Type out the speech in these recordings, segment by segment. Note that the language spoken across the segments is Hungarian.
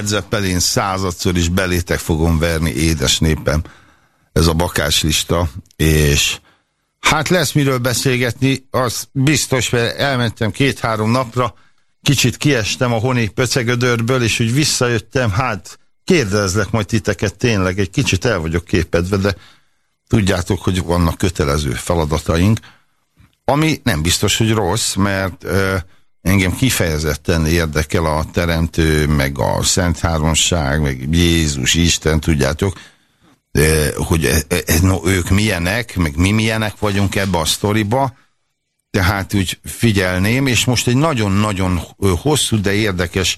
Led Zeppelin századszor is belétek fogom verni, édes népem. Ez a bakáslista, és hát lesz miről beszélgetni, az biztos, mert elmentem két-három napra, kicsit kiestem a honi pöcegödörből, és úgy visszajöttem, hát kérdezlek majd titeket tényleg, egy kicsit el vagyok képedve, de tudjátok, hogy vannak kötelező feladataink, ami nem biztos, hogy rossz, mert uh, engem kifejezetten érdekel a teremtő, meg a Szent Háromság, meg Jézus, Isten, tudjátok, hogy uh, uh, no, ők milyenek, meg mi milyenek vagyunk ebbe a sztoriba, tehát úgy figyelném, és most egy nagyon-nagyon hosszú, de érdekes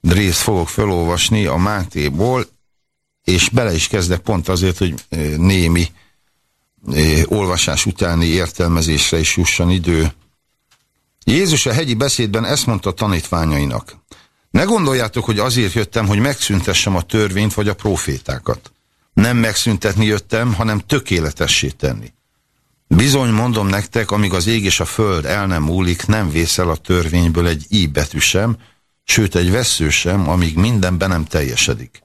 részt fogok felolvasni a Mátéból, és bele is kezdek pont azért, hogy némi olvasás utáni értelmezésre is jusson idő. Jézus a hegyi beszédben ezt mondta tanítványainak. Ne gondoljátok, hogy azért jöttem, hogy megszüntessem a törvényt vagy a profétákat. Nem megszüntetni jöttem, hanem tökéletessé tenni. Bizony mondom nektek, amíg az ég és a föld el nem múlik, nem vészel a törvényből egy i betű sem, sőt egy vesző sem, amíg minden be nem teljesedik.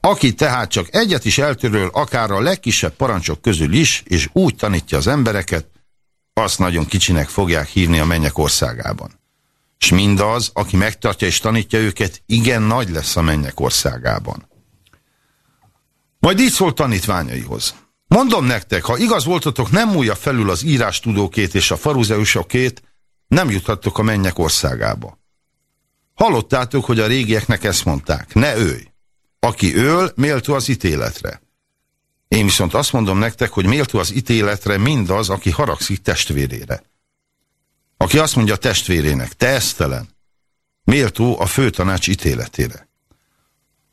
Aki tehát csak egyet is eltöröl, akár a legkisebb parancsok közül is, és úgy tanítja az embereket, azt nagyon kicsinek fogják hívni a mennyek országában. És mindaz, aki megtartja és tanítja őket, igen nagy lesz a mennyek országában. Majd így szól tanítványaihoz. Mondom nektek, ha igaz voltatok, nem múlja felül az írástudókét és a faruzeusokét, nem juthattok a mennyek országába. Hallottátok, hogy a régieknek ezt mondták, ne őj. Aki öl, méltó az ítéletre. Én viszont azt mondom nektek, hogy méltó az ítéletre mindaz, aki haragszik testvérére. Aki azt mondja testvérének, te esztelen, méltó a főtanács ítéletére.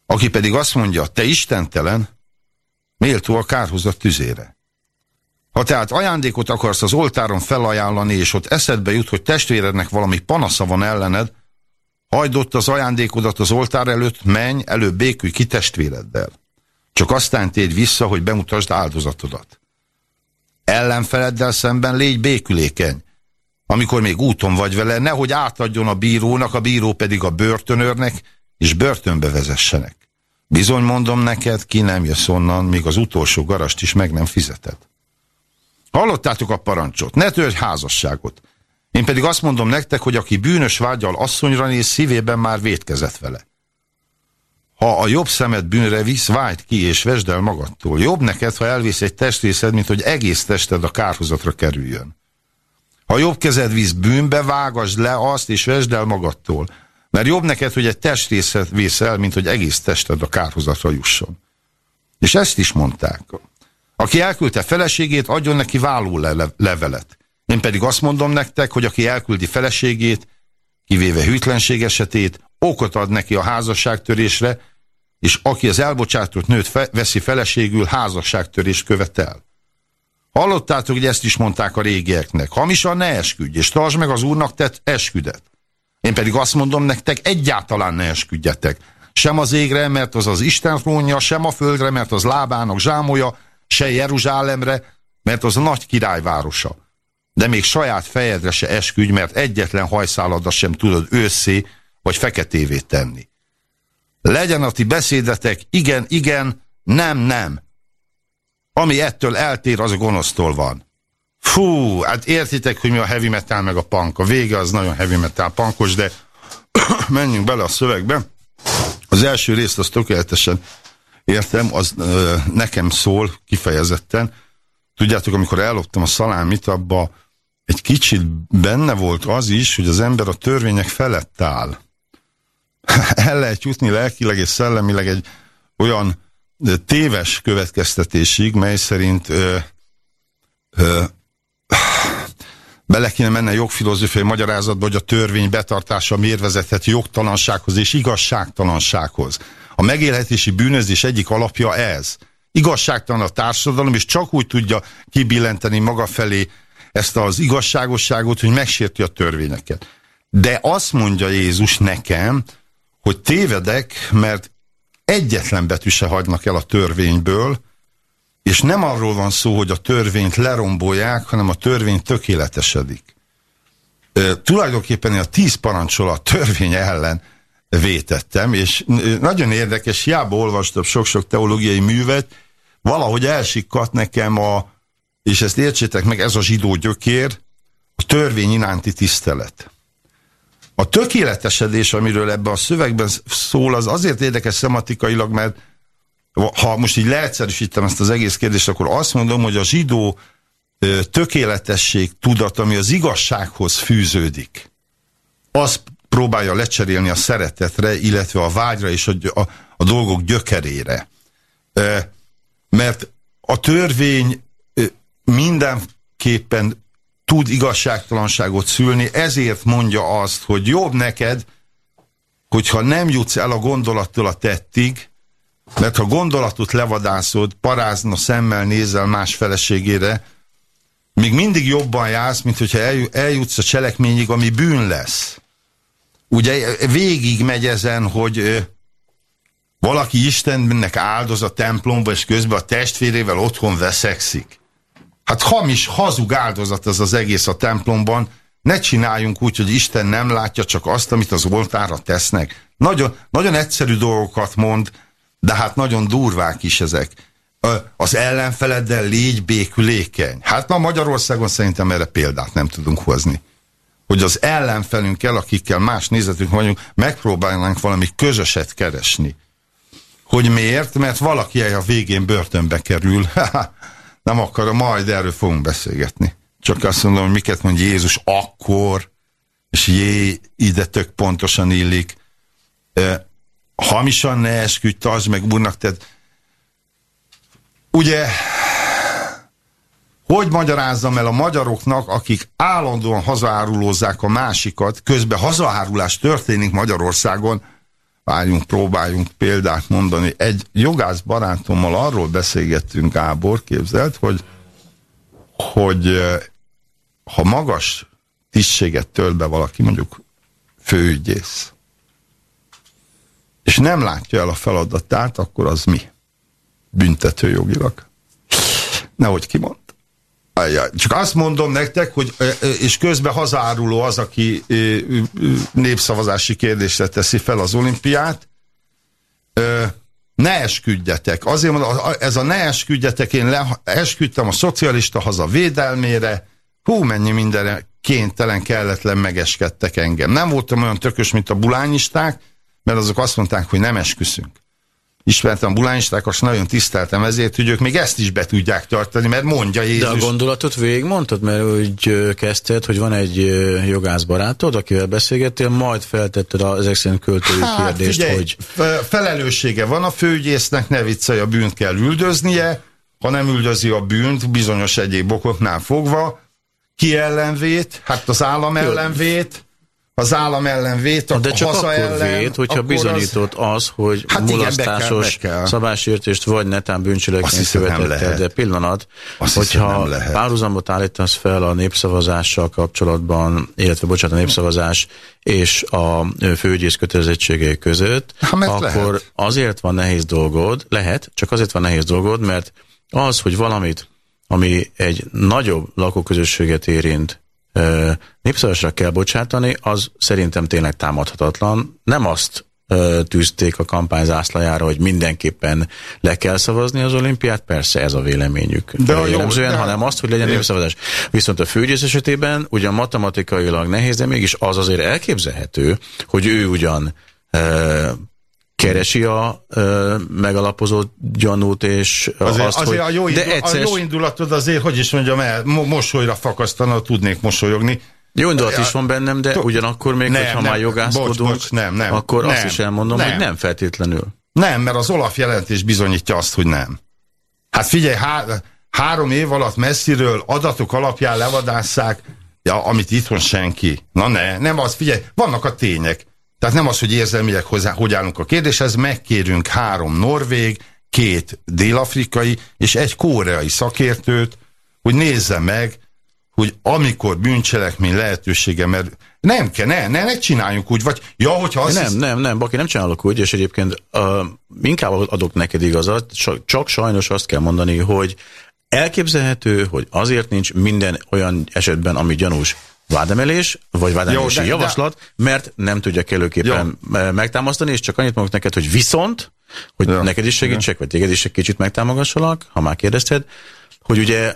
Aki pedig azt mondja, te istentelen, méltó a kárhozat tüzére. Ha tehát ajándékot akarsz az oltáron felajánlani, és ott eszedbe jut, hogy testvérednek valami panasza van ellened, Hajdott az ajándékodat az oltár előtt, menj, előbb békülj ki testvéreddel. Csak aztán tégy vissza, hogy bemutasd áldozatodat. Ellenfeleddel szemben légy békülékeny. Amikor még úton vagy vele, nehogy átadjon a bírónak, a bíró pedig a börtönőrnek, és börtönbe vezessenek. Bizony mondom neked, ki nem jössz onnan, míg az utolsó garast is meg nem fizeted. Hallottátok a parancsot, ne törj házasságot, én pedig azt mondom nektek, hogy aki bűnös vágyal asszonyra néz, szívében már vétkezett vele. Ha a jobb szemed bűnre visz, vágyd ki és vesd el magadtól. Jobb neked, ha elvész egy testrészed, mint hogy egész tested a kárhozatra kerüljön. Ha jobb kezed visz bűnbe, vágasd le azt és vesd el magadtól. Mert jobb neked, hogy egy testrészet vész el, mint hogy egész tested a kárhozatra jusson. És ezt is mondták. Aki elküldte feleségét, adjon neki válló le levelet. Én pedig azt mondom nektek, hogy aki elküldi feleségét, kivéve hűtlenség esetét, okot ad neki a házasságtörésre, és aki az elbocsátott nőt fe veszi feleségül, házasságtörés követel. Hallottátok, hogy ezt is mondták a régieknek. Hamisan ne esküdj, és tartsd meg az úrnak tett esküdet. Én pedig azt mondom nektek, egyáltalán ne esküdjetek. Sem az égre, mert az az Isten trónja, sem a földre, mert az lábának zsámolja, se Jeruzsálemre, mert az a nagy királyvárosa de még saját fejedre se esküdj, mert egyetlen hajszáladat sem tudod őszé vagy feketévé tenni. Legyen a ti beszédetek igen, igen, nem, nem. Ami ettől eltér, az a gonosztól van. Fú, hát értitek, hogy mi a heavy metal meg a punk. A vége az nagyon heavy metal punkos, de menjünk bele a szövegbe. Az első részt az tökéletesen értem, az ö, nekem szól kifejezetten. Tudjátok, amikor elloptam a szalámit, abba egy kicsit benne volt az is, hogy az ember a törvények felett áll. El lehet jutni lelkileg és szellemileg egy olyan téves következtetésig, mely szerint ö, ö, bele kéne menne jogfilozófiai magyarázatba, hogy a törvény betartása miért vezethet jogtalansághoz és igazságtalansághoz. A megélhetési bűnözés egyik alapja ez. Igazságtalan a társadalom, és csak úgy tudja kibillenteni maga felé ezt az igazságosságot, hogy megsérti a törvényeket. De azt mondja Jézus nekem, hogy tévedek, mert egyetlen betű se hagynak el a törvényből, és nem arról van szó, hogy a törvényt lerombolják, hanem a törvény tökéletesedik. E, tulajdonképpen a tíz parancsolat törvény ellen vétettem, és nagyon érdekes, hiába olvastam sok-sok teológiai művet, valahogy elsikkadt nekem a, és ezt értsétek meg, ez a zsidó gyökér, a törvény iránti tisztelet. A tökéletesedés, amiről ebben a szövegben szól, az azért érdekes szematikailag, mert ha most így leegyszerűsítem ezt az egész kérdést, akkor azt mondom, hogy a zsidó tökéletesség tudat, ami az igazsághoz fűződik, az próbálja lecserélni a szeretetre, illetve a vágyra és a, a, a dolgok gyökerére. Mert a törvény mindenképpen tud igazságtalanságot szülni, ezért mondja azt, hogy jobb neked, hogyha nem jutsz el a gondolattól a tettig, mert ha gondolatot levadászod, parázna szemmel nézel más feleségére, még mindig jobban jársz, mint hogyha eljutsz a cselekményig, ami bűn lesz. Ugye végig megy ezen, hogy valaki Istennek áldoz a templomba, és közben a testvérével otthon veszekszik. Hát hamis, hazug áldozat ez az egész a templomban. Ne csináljunk úgy, hogy Isten nem látja csak azt, amit az oltára tesznek. Nagyon, nagyon egyszerű dolgokat mond, de hát nagyon durvák is ezek. Az ellenfeleddel légy békülékeny. Hát ma Magyarországon szerintem erre példát nem tudunk hozni. Hogy az ellenfelünkkel, akikkel más nézetünk vagyunk, megpróbálnánk valami közöset keresni. Hogy miért? Mert valaki a végén börtönbe kerül. nem akarom, majd erről fogunk beszélgetni. Csak azt mondom, hogy miket mond Jézus akkor, és jé, ide tök pontosan illik. Hamisan ne esküdj, tartsd meg úrnak, tehát ugye hogy magyarázzam el a magyaroknak, akik állandóan hazaárulózzák a másikat, közben hazaárulás történik Magyarországon, várjunk, próbáljunk példát mondani. Egy jogász barátommal arról beszélgettünk, Gábor, képzelt, hogy, hogy ha magas tisztséget tölt be valaki, mondjuk főügyész, és nem látja el a feladatát, akkor az mi? Büntető jogilag. Nehogy kimond. Csak azt mondom nektek, hogy és közben hazáruló az, aki népszavazási kérdésre teszi fel az olimpiát, ne esküdjetek. Azért mondom, ez a ne esküdjetek, én le, esküdtem a szocialista haza védelmére, hú, mennyi mindenre kénytelen, kelletlen megeskedtek engem. Nem voltam olyan tökös, mint a bulányisták, mert azok azt mondták, hogy nem esküszünk ismertem a bulányistákat, nagyon tiszteltem ezért, hogy ők még ezt is be tudják tartani, mert mondja Jézus. De a gondolatot végigmondtad, mert úgy kezdted, hogy van egy jogász barátod, akivel beszélgettél, majd feltetted az ezek szerint költői hát, kérdést, figyelj, hogy... felelőssége van a főügyésznek, ne viccelj, a bűnt kell üldöznie, ha nem üldözi a bűnt, bizonyos egyéb okoknál fogva, ki ellenvét? Hát az állam ellenvét az állam ellen vét, a De csak haza akkor ellen, vét, hogyha bizonyított az, az hogy hát mulasztásos szabásértést vagy netán bűncselekményt követette. De pillanat, Azt hogyha párhuzamot állítasz fel a népszavazással kapcsolatban, illetve bocsánat, a népszavazás és a főügyész kötelezettségei között, ha, akkor lehet. azért van nehéz dolgod, lehet, csak azért van nehéz dolgod, mert az, hogy valamit, ami egy nagyobb lakóközösséget érint, népszavasra kell bocsátani, az szerintem tényleg támadhatatlan. Nem azt tűzték a kampány zászlajára, hogy mindenképpen le kell szavazni az olimpiát, persze ez a véleményük de a jellemzően, de... hanem azt, hogy legyen népszavazás. Viszont a főgyész esetében ugyan matematikailag nehéz, de mégis az azért elképzelhető, hogy ő ugyan keresi a ö, megalapozott gyanút, és azért, azt, azért hogy... A jó, indul, de egyszer... a jó indulatod azért, hogy is mondjam el, mosolyra fakasztana, tudnék mosolyogni. Jó indulat is van bennem, de ugyanakkor még, nem, hogyha nem, már jogászkodunk, bocs, bocs, nem, nem, akkor nem, azt is elmondom, nem. hogy nem feltétlenül. Nem, mert az Olaf jelentés bizonyítja azt, hogy nem. Hát figyelj, há három év alatt messziről adatok alapján levadásszák, ja, amit itthon senki. Na ne, nem az, figyelj, vannak a tények. Tehát nem az, hogy érzelmileg hozzá, hogy állunk a kérdéshez, megkérünk három norvég, két dél-afrikai és egy koreai szakértőt, hogy nézze meg, hogy amikor bűncselekmény lehetősége, mert nem kell, ne, ne, ne csináljunk úgy, vagy ja, hogyha azt... Nem, hisz... nem, nem, Baki, nem csinálok úgy, és egyébként uh, inkább adok neked igazat, csak, csak sajnos azt kell mondani, hogy elképzelhető, hogy azért nincs minden olyan esetben, ami gyanús, vádemelés, vagy vádemelési Jó, de, javaslat, de... mert nem tudja kellőképpen Jó. megtámasztani, és csak annyit mondok neked, hogy viszont, hogy Jó. neked is segítsek, vagy téged is egy kicsit megtámogassalak, ha már kérdezted, hogy ugye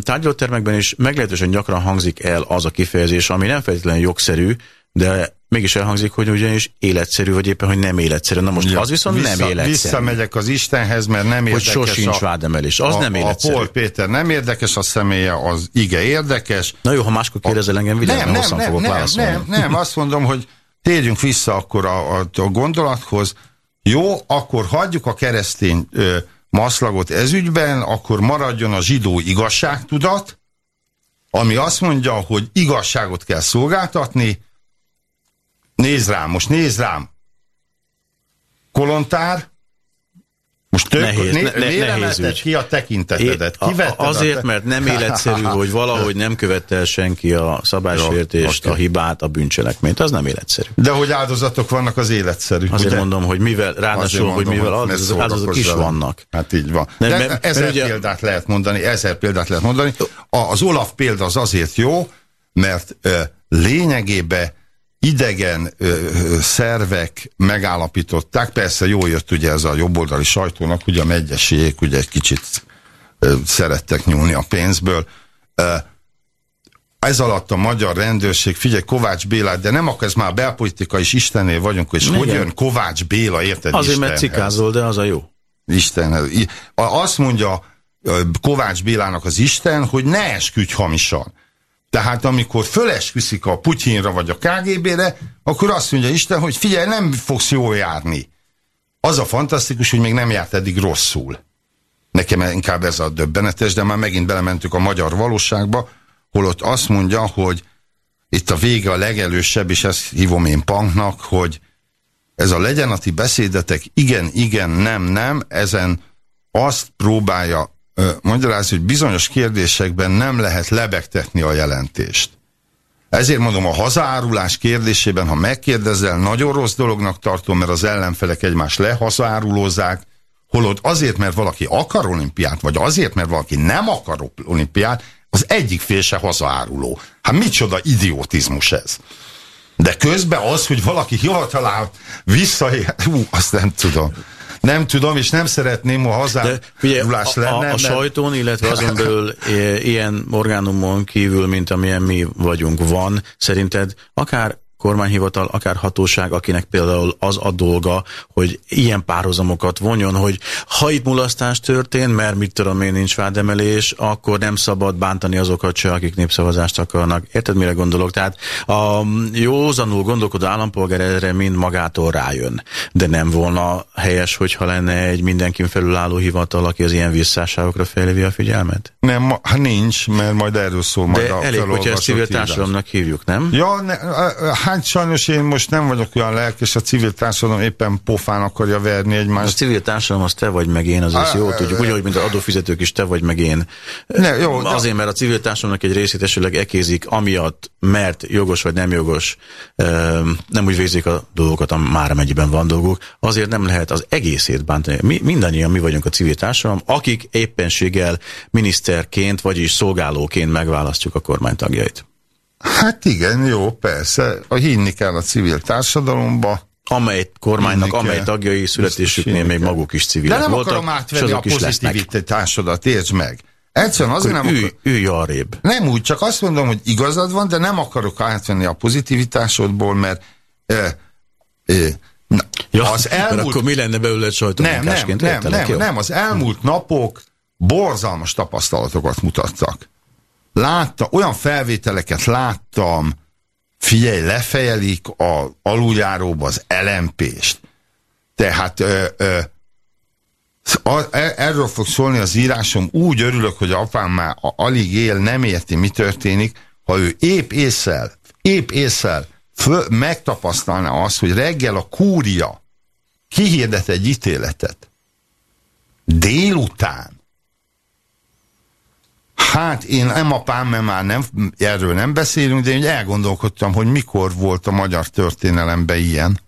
tárgyalótermekben is meglehetősen gyakran hangzik el az a kifejezés, ami nem feltétlenül jogszerű, de mégis elhangzik, hogy ugyanis életszerű, vagy éppen, hogy nem életszerű. Na most ja, az viszont vissza, nem életszerű. Visszamegyek az Istenhez, mert nem érdekes hogy sosincs a, vádemelés. Az a, nem életszerű. A Paul Péter nem érdekes, a személye az ige érdekes. Na jó, ha máskor kérdezel engem, videó, nem, nem, nem, fogok nem, nem, nem, azt mondom, hogy térjünk vissza akkor a, a, a gondolathoz. Jó, akkor hagyjuk a keresztény ö, maszlagot ezügyben, akkor maradjon a zsidó igazságtudat, ami azt mondja, hogy igazságot kell szolgáltatni, Nézd rám, most nézd rám. Kolontár, most tök, nehéz, né, ne, nehéz ügy. ki a tekintetedet? É, a, azért, mert nem életszerű, hogy valahogy nem követte el senki a szabálysértést, okay. a hibát, a bűncselekményt. Az nem életszerű. De hogy áldozatok vannak, az életszerű. Azért ugye? mondom, hogy mivel, ráadásul, mondom, hogy mivel áldozatok, áldozatok is vannak. Hát így van. De, De mert, ezer mert ugye... példát lehet mondani, ezer példát lehet mondani. Az Olaf példa az azért jó, mert ö, lényegében idegen ö, ö, szervek megállapították, persze jó jött ugye ez a jobboldali sajtónak, ugye a megyesék ugye egy kicsit ö, szerettek nyúlni a pénzből. Ö, ez alatt a magyar rendőrség, figyelj, Kovács Béla, de nem akkor ez már belpolitika is Istené vagyunk, és Igen. hogy jön Kovács Béla, érted Azért, Istenhez. mert cikázol, de az a jó. Istenhez. Azt mondja Kovács Bélának az Isten, hogy ne esküdj hamisan. Tehát amikor fölesküszik a Putyinra vagy a KGB-re, akkor azt mondja Isten, hogy figyelj, nem fogsz jól járni. Az a fantasztikus, hogy még nem járt eddig rosszul. Nekem inkább ez a döbbenetes, de már megint belementük a magyar valóságba, holott azt mondja, hogy itt a vége a legelősebb, és ezt hívom én punknak, hogy ez a legyen a ti beszédetek, igen, igen, nem, nem, ezen azt próbálja magyarázni, hogy bizonyos kérdésekben nem lehet lebegtetni a jelentést. Ezért mondom, a hazárulás kérdésében, ha megkérdezel, nagyon rossz dolognak tartom, mert az ellenfelek egymást lehazárulózzák, holott azért, mert valaki akar olimpiát, vagy azért, mert valaki nem akar olimpiát, az egyik fél se hazáruló. Hát micsoda idiotizmus ez. De közben az, hogy valaki hivatalán visszaér, hú, azt nem tudom. Nem tudom, és nem szeretném, ha hazárulás lenne. A, a, a sajtón, illetve azon belül ilyen orgánumon kívül, mint amilyen mi vagyunk, van, szerinted akár kormányhivatal, akár hatóság, akinek például az a dolga, hogy ilyen párhuzamokat vonjon, hogy ha itt mulasztás történt, mert mit tudom én, nincs vádemelés, akkor nem szabad bántani azokat se, akik népszavazást akarnak. Érted, mire gondolok? Tehát a józanul gondolkodó állampolgár erre mind magától rájön. De nem volna helyes, hogyha lenne egy mindenkin felülálló hivatal, aki az ilyen visszásságokra felhívja a figyelmet? Nem, hát nincs, mert majd erről szól majd De elég, hogyha ezt civil társadalomnak hívjuk, nem? Ja, ne, hát sajnos én most nem vagyok olyan lelkes, a civil társadalom éppen pofán akarja verni egymást. A civil társadalom az te vagy meg én, az jó tudjuk. Úgy, hogy mint az adófizetők is te vagy meg én. Ne, jó, Azért, mert a civil társadalomnak egy részét esetleg ekézik, amiatt, mert jogos vagy nem jogos, nem úgy végzik a dolgokat, már mennyiben van dolguk, azért nem lehet az egészét bántani. Mi, mindannyian mi vagyunk a civil társadalom, akik éppenséggel miniszterként, vagyis szolgálóként megválasztjuk a kormány tagjait. Hát igen, jó, persze. A hinni kell a civil társadalomba. Amely kormánynak, amely tagjai születésüknél még maguk is civilek voltak. De nem voltak, akarom átvenni a pozitivitásodat, értsd meg. Egyszerűen azért nem ülj, ülj arrébb. Nem úgy, csak azt mondom, hogy igazad van, de nem akarok átvenni a pozitivitásodból, mert e, e, na, ja, az elmúlt... akkor mi lenne belőle sajtómunkásként? Nem, nem, nem, nem, nem, az elmúlt napok borzalmas tapasztalatokat mutattak látta, olyan felvételeket láttam, figyelj, lefejelik a aluljáróba az elempést. Tehát ö, ö, a, e, erről fog szólni az írásom. Úgy örülök, hogy apám már alig él, nem érti, mi történik. Ha ő épp észsel, épp észsel föl, megtapasztalná azt, hogy reggel a kúria kihirdet egy ítéletet, délután Hát én nem apám, mert már nem, erről nem beszélünk, de én elgondolkodtam, hogy mikor volt a magyar történelemben ilyen.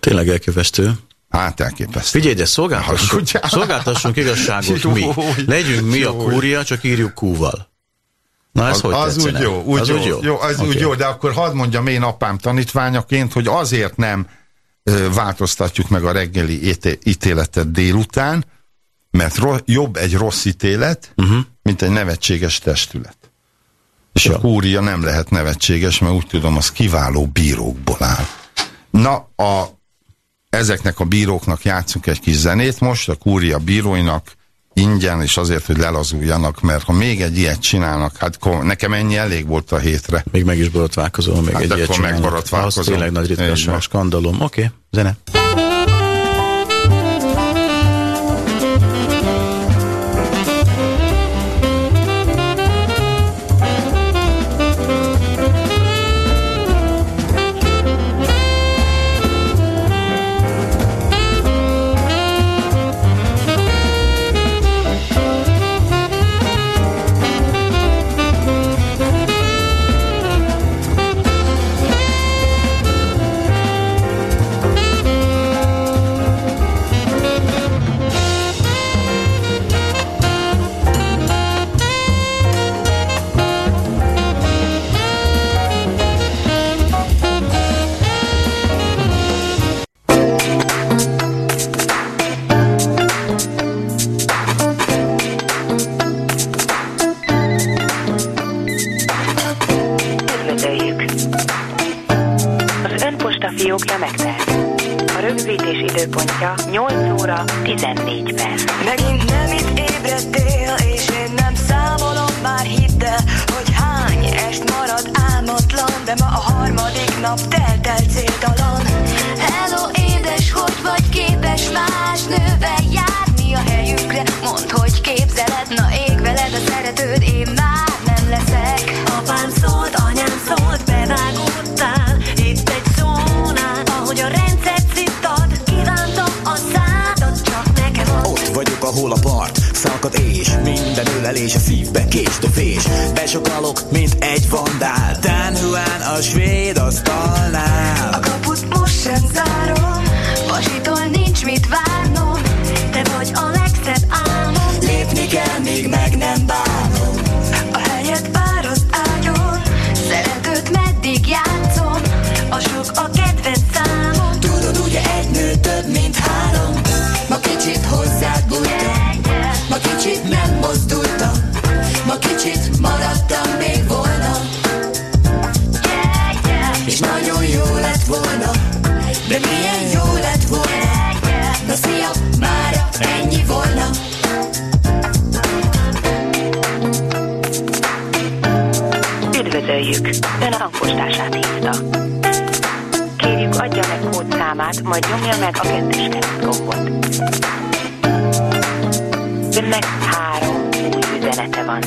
Tényleg elképesztő. Hát elképesztő. Figyelj, de szolgáltassunk, szolgáltassunk igazságot jó, mi. Legyünk mi jó. a kúria, csak írjuk kúval. Na ez az, hogy az úgy jó, úgy az jó, úgy jó, jó az okay. úgy jó, de akkor hadd mondjam én apám tanítványaként, hogy azért nem ö, változtatjuk meg a reggeli ítéletet délután, mert ro jobb egy rossz ítélet, uh mhm. -huh. Mint egy nevetséges testület. És ja. a kúria nem lehet nevetséges, mert úgy tudom, az kiváló bírókból áll. Na, a, ezeknek a bíróknak játszunk egy kis zenét most, a kúria bíróinak ingyen, és azért, hogy lelazuljanak, mert ha még egy ilyet csinálnak, hát nekem ennyi elég volt a hétre. Még meg is borotválkozol, még hát egy ilyet csinálnak. Az tényleg nagy ritkasság, skandalom. Oké, okay, zene. Majd nyomja meg a kettős gombot. Önnek három új üzenete van.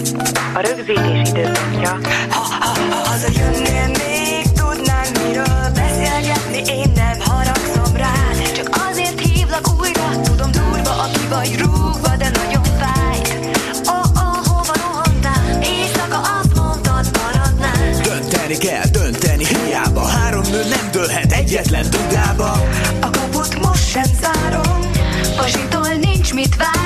A rögzítés időpontja... Ha, ha, ha hazajönnél még, tudnánk miről beszélgetni, én nem haragszom rád. Csak azért hívlak újra, tudom durva, aki vagy rúgva, egyetlen dudába A kaput most sem zárom. Pasitól nincs mit várnom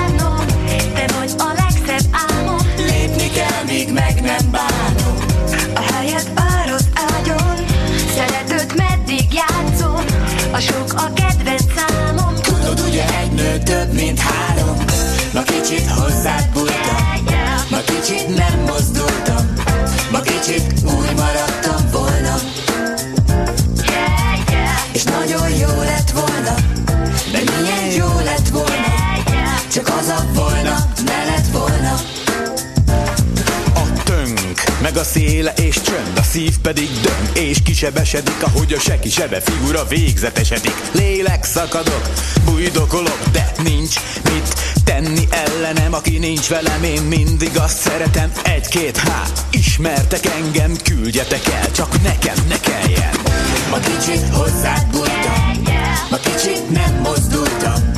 pedig döng és kisebesedik Ahogy a seki sebe figura végzetesedik Lélek szakadok, bújdokolok De nincs mit tenni ellenem, aki nincs velem, én mindig azt szeretem. Egy-két há, ismertek engem, küldjetek el, csak nekem ne kelljen. Ma kicsit hozzád bújtam, ma kicsit nem mozdultam,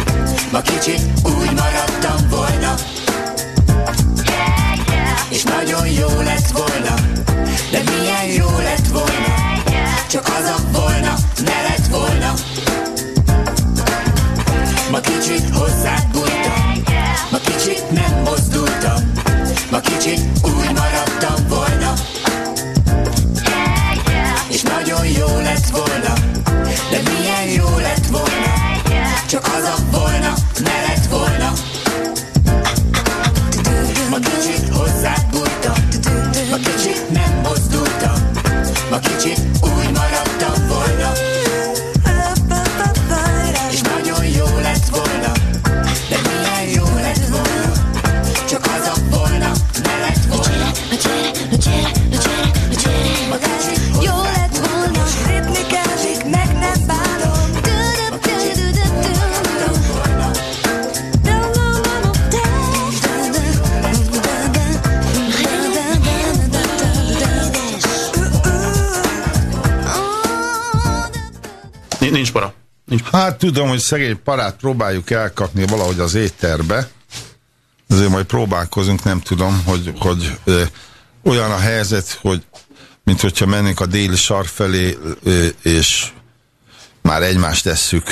ma kicsit úgy maradtam volna. És nagyon jó lett volna, de milyen jó lett volna, csak Hát tudom, hogy szegény parát próbáljuk elkapni valahogy az étterbe. Azért majd próbálkozunk, nem tudom, hogy, hogy ö, olyan a helyzet, hogy mint hogyha mennénk a déli sar felé, ö, és már egymást tesszük.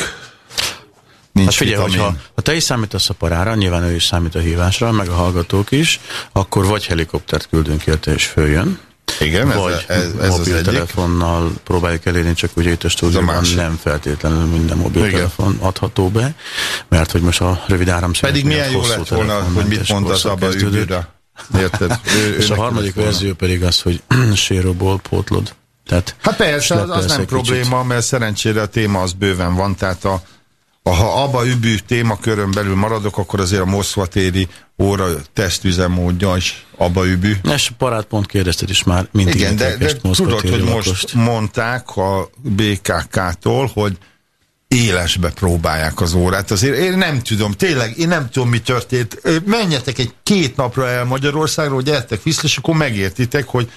Nincs hát figyelj, hogyha, ha te is számítasz a parára, nyilván ő is számít a hívásra, meg a hallgatók is, akkor vagy helikoptert küldünk érte és följön, igen, vagy ez, ez, ez mobiltelefonnal az próbáljuk elérni, csak ugye itt a stúdióban nem feltétlenül minden mobiltelefon Igen. adható be, mert hogy most a rövid áram Pedig milyen jó lett volna, hogy mit mond az abba ügyőre. Érted? Ő, és a harmadik verzió pedig az, hogy séróból pótlod. Tehát hát persze, az, az nem probléma, mert szerencsére a téma az bőven van, tehát a, ha abba übű témakörön belül maradok, akkor azért a Moszkva téri óra tesztüzemmódja is abba übű. És parádpont kérdezted is már mindig. Igen, de, de tudod, hogy lakost. most mondták a BKK-tól, hogy élesbe próbálják az órát. Azért én nem tudom, tényleg, én nem tudom, mi történt. Menjetek egy két napra el Magyarországról, gyertek vissza, és akkor megértitek, hogy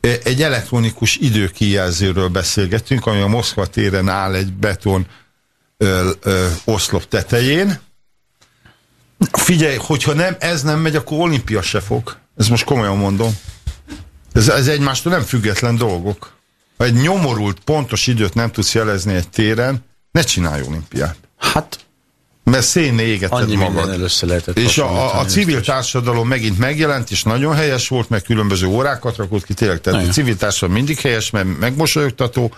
egy elektronikus időkijelzőről beszélgetünk, ami a Moszkva téren áll egy beton ö, ö, oszlop tetején. Figyelj, hogyha nem, ez nem megy, akkor olimpia se fog. Ez most komolyan mondom. Ez, ez egymástól nem független dolgok. Ha egy nyomorult, pontos időt nem tudsz jelezni egy téren, ne csinálj olimpiát. Hát mert szénné égeted magad. És a, a, a civil társadalom megint megjelent, és nagyon helyes volt, meg különböző órákat rakott ki, tényleg. Tehát a civil társadalom mindig helyes, mert megmosolyogtató,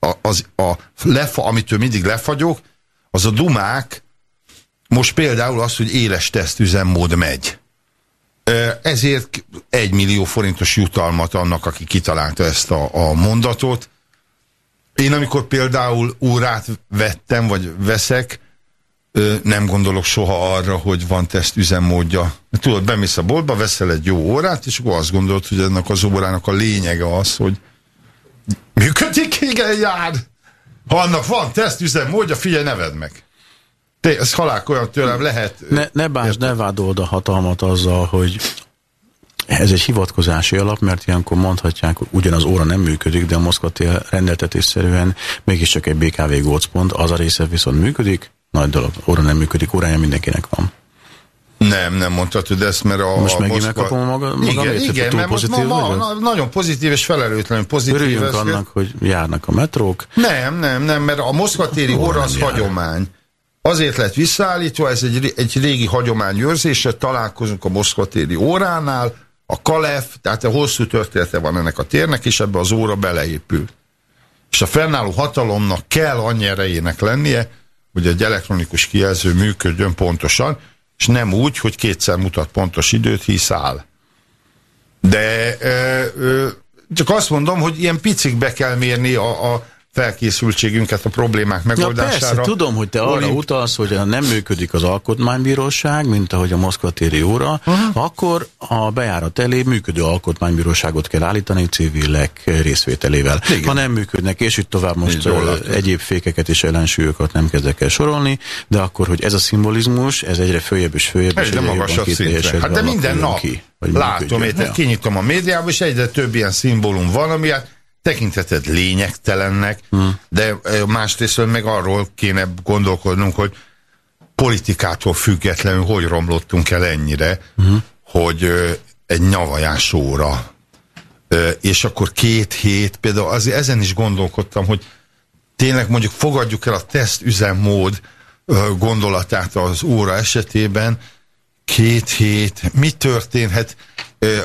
a, az, a lefa, amitől mindig lefagyok, az a dumák, most például az, hogy éles tesztüzemmód megy. Ezért egy millió forintos jutalmat annak, aki kitalálta ezt a, a mondatot. Én amikor például órát vettem, vagy veszek, nem gondolok soha arra, hogy van tesztüzemmódja. Tudod, bemész a boltba, veszel egy jó órát, és akkor azt gondolod, hogy ennek az órának a lényege az, hogy Működik? Igen, jár. Ha annak van tesztüzem, módja, figyelj, neved meg. Te, ez halál olyan tőlem lehet. Ne, ne bánts, ne vádold a hatalmat azzal, hogy ez egy hivatkozási alap, mert ilyenkor mondhatják, hogy ugyanaz óra nem működik, de a Moszkva rendeltetésszerűen mégiscsak egy BKV gócpont, az a része viszont működik, nagy dolog, óra nem működik, órája mindenkinek van. Nem, nem mondhatod ezt, mert a Most megint Moszkva... megkapom maga, magam, igen, igen, mert pozitív ma, ma, ma, nagyon pozitív és felelőtlenül pozitív. Örüljünk annak, hogy járnak a metrók. Nem, nem, nem, mert a moszkvatéri óra az hagyomány. Azért lett visszaállítva, ez egy, egy régi hagyományőrzése, találkozunk a moszkvatéri óránál, a Kalef, tehát a hosszú története van ennek a térnek, és ebbe az óra beleépül. És a fennálló hatalomnak kell annyi erejének lennie, hogy egy elektronikus kijelző működjön pontosan, és nem úgy, hogy kétszer mutat pontos időt, hisz áll. De ö, ö, csak azt mondom, hogy ilyen picikbe kell mérni a, a felkészültségünket a problémák megoldására. Ja, persze, tudom, hogy te arra utalsz, hogy nem működik az alkotmánybíróság, mint ahogy a Moszkva téri óra, uh -huh. akkor a bejárat elé működő alkotmánybíróságot kell állítani civilek részvételével. Igen. Ha nem működnek, és itt tovább most egyéb fékeket és ellensúlyokat nem kezdek el sorolni, de akkor, hogy ez a szimbolizmus, ez egyre följebb és följebb, és egyre magasabb szintre. Hát de minden nap ki, látom, én kinyitom a médiában, és egyre több ilyen szimbólum van, ami hát tekinteted lényegtelennek, hmm. de másrészt meg arról kéne gondolkodnunk, hogy politikától függetlenül hogy romlottunk el ennyire, hmm. hogy egy nyavajás óra. És akkor két hét, például azért ezen is gondolkodtam, hogy tényleg mondjuk fogadjuk el a teszt üzemmód gondolatát az óra esetében, két hét, mi történhet?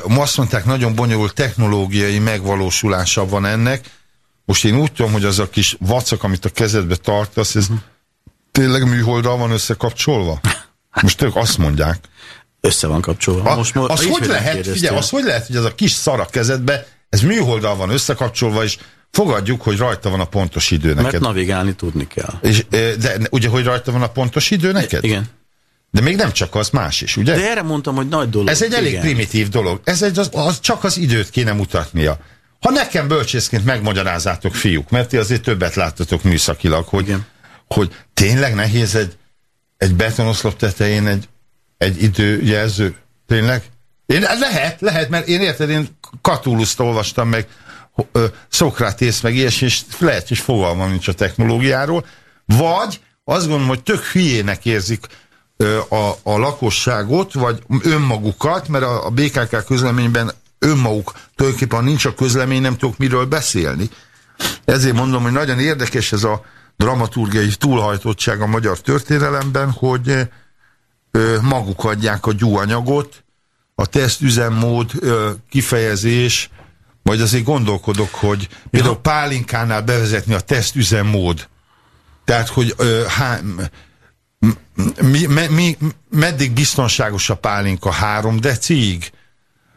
azt mondták, nagyon bonyolult technológiai megvalósulása van ennek. Most én úgy tudom, hogy az a kis vacak, amit a kezedbe tartasz, ez tényleg műholddal van összekapcsolva? Most ők azt mondják. Össze van kapcsolva. A, most, az hogy lehet, figyelj, az hogy lehet, hogy az a kis szar a kezedbe, ez műholddal van összekapcsolva, és fogadjuk, hogy rajta van a pontos idő neked. Mert navigálni tudni kell. És, de ugye, hogy rajta van a pontos idő neked? Igen. De még nem csak az, más is, ugye? De erre mondtam, hogy nagy dolog. Ez egy elég igen. primitív dolog. Ez egy, az, az csak az időt kéne mutatnia. Ha nekem bölcsészként megmagyarázátok, fiúk, mert ti azért többet láttatok műszakilag, hogy, hogy tényleg nehéz egy, egy betonoszlop tetején egy, egy időjelző. Tényleg? Én, lehet, lehet, mert én érted, én Katuluszt olvastam meg, Szokrátész meg ilyesmi, és lehet, és fogalmam nincs a technológiáról, Vagy azt gondolom, hogy tök hülyének érzik a, a lakosságot, vagy önmagukat, mert a, a BKK közleményben önmaguk tulajdonképpen nincs a közlemény, nem tudok miről beszélni. Ezért mondom, hogy nagyon érdekes ez a dramaturgiai túlhajtottság a magyar történelemben, hogy ö, maguk adják a gyúanyagot, a tesztüzemmód ö, kifejezés, vagy azért gondolkodok, hogy például pálinkánál bevezetni a tesztüzemmód. Tehát, hogy ö, há, mi, mi, mi, meddig biztonságos a pálinka? Három decig?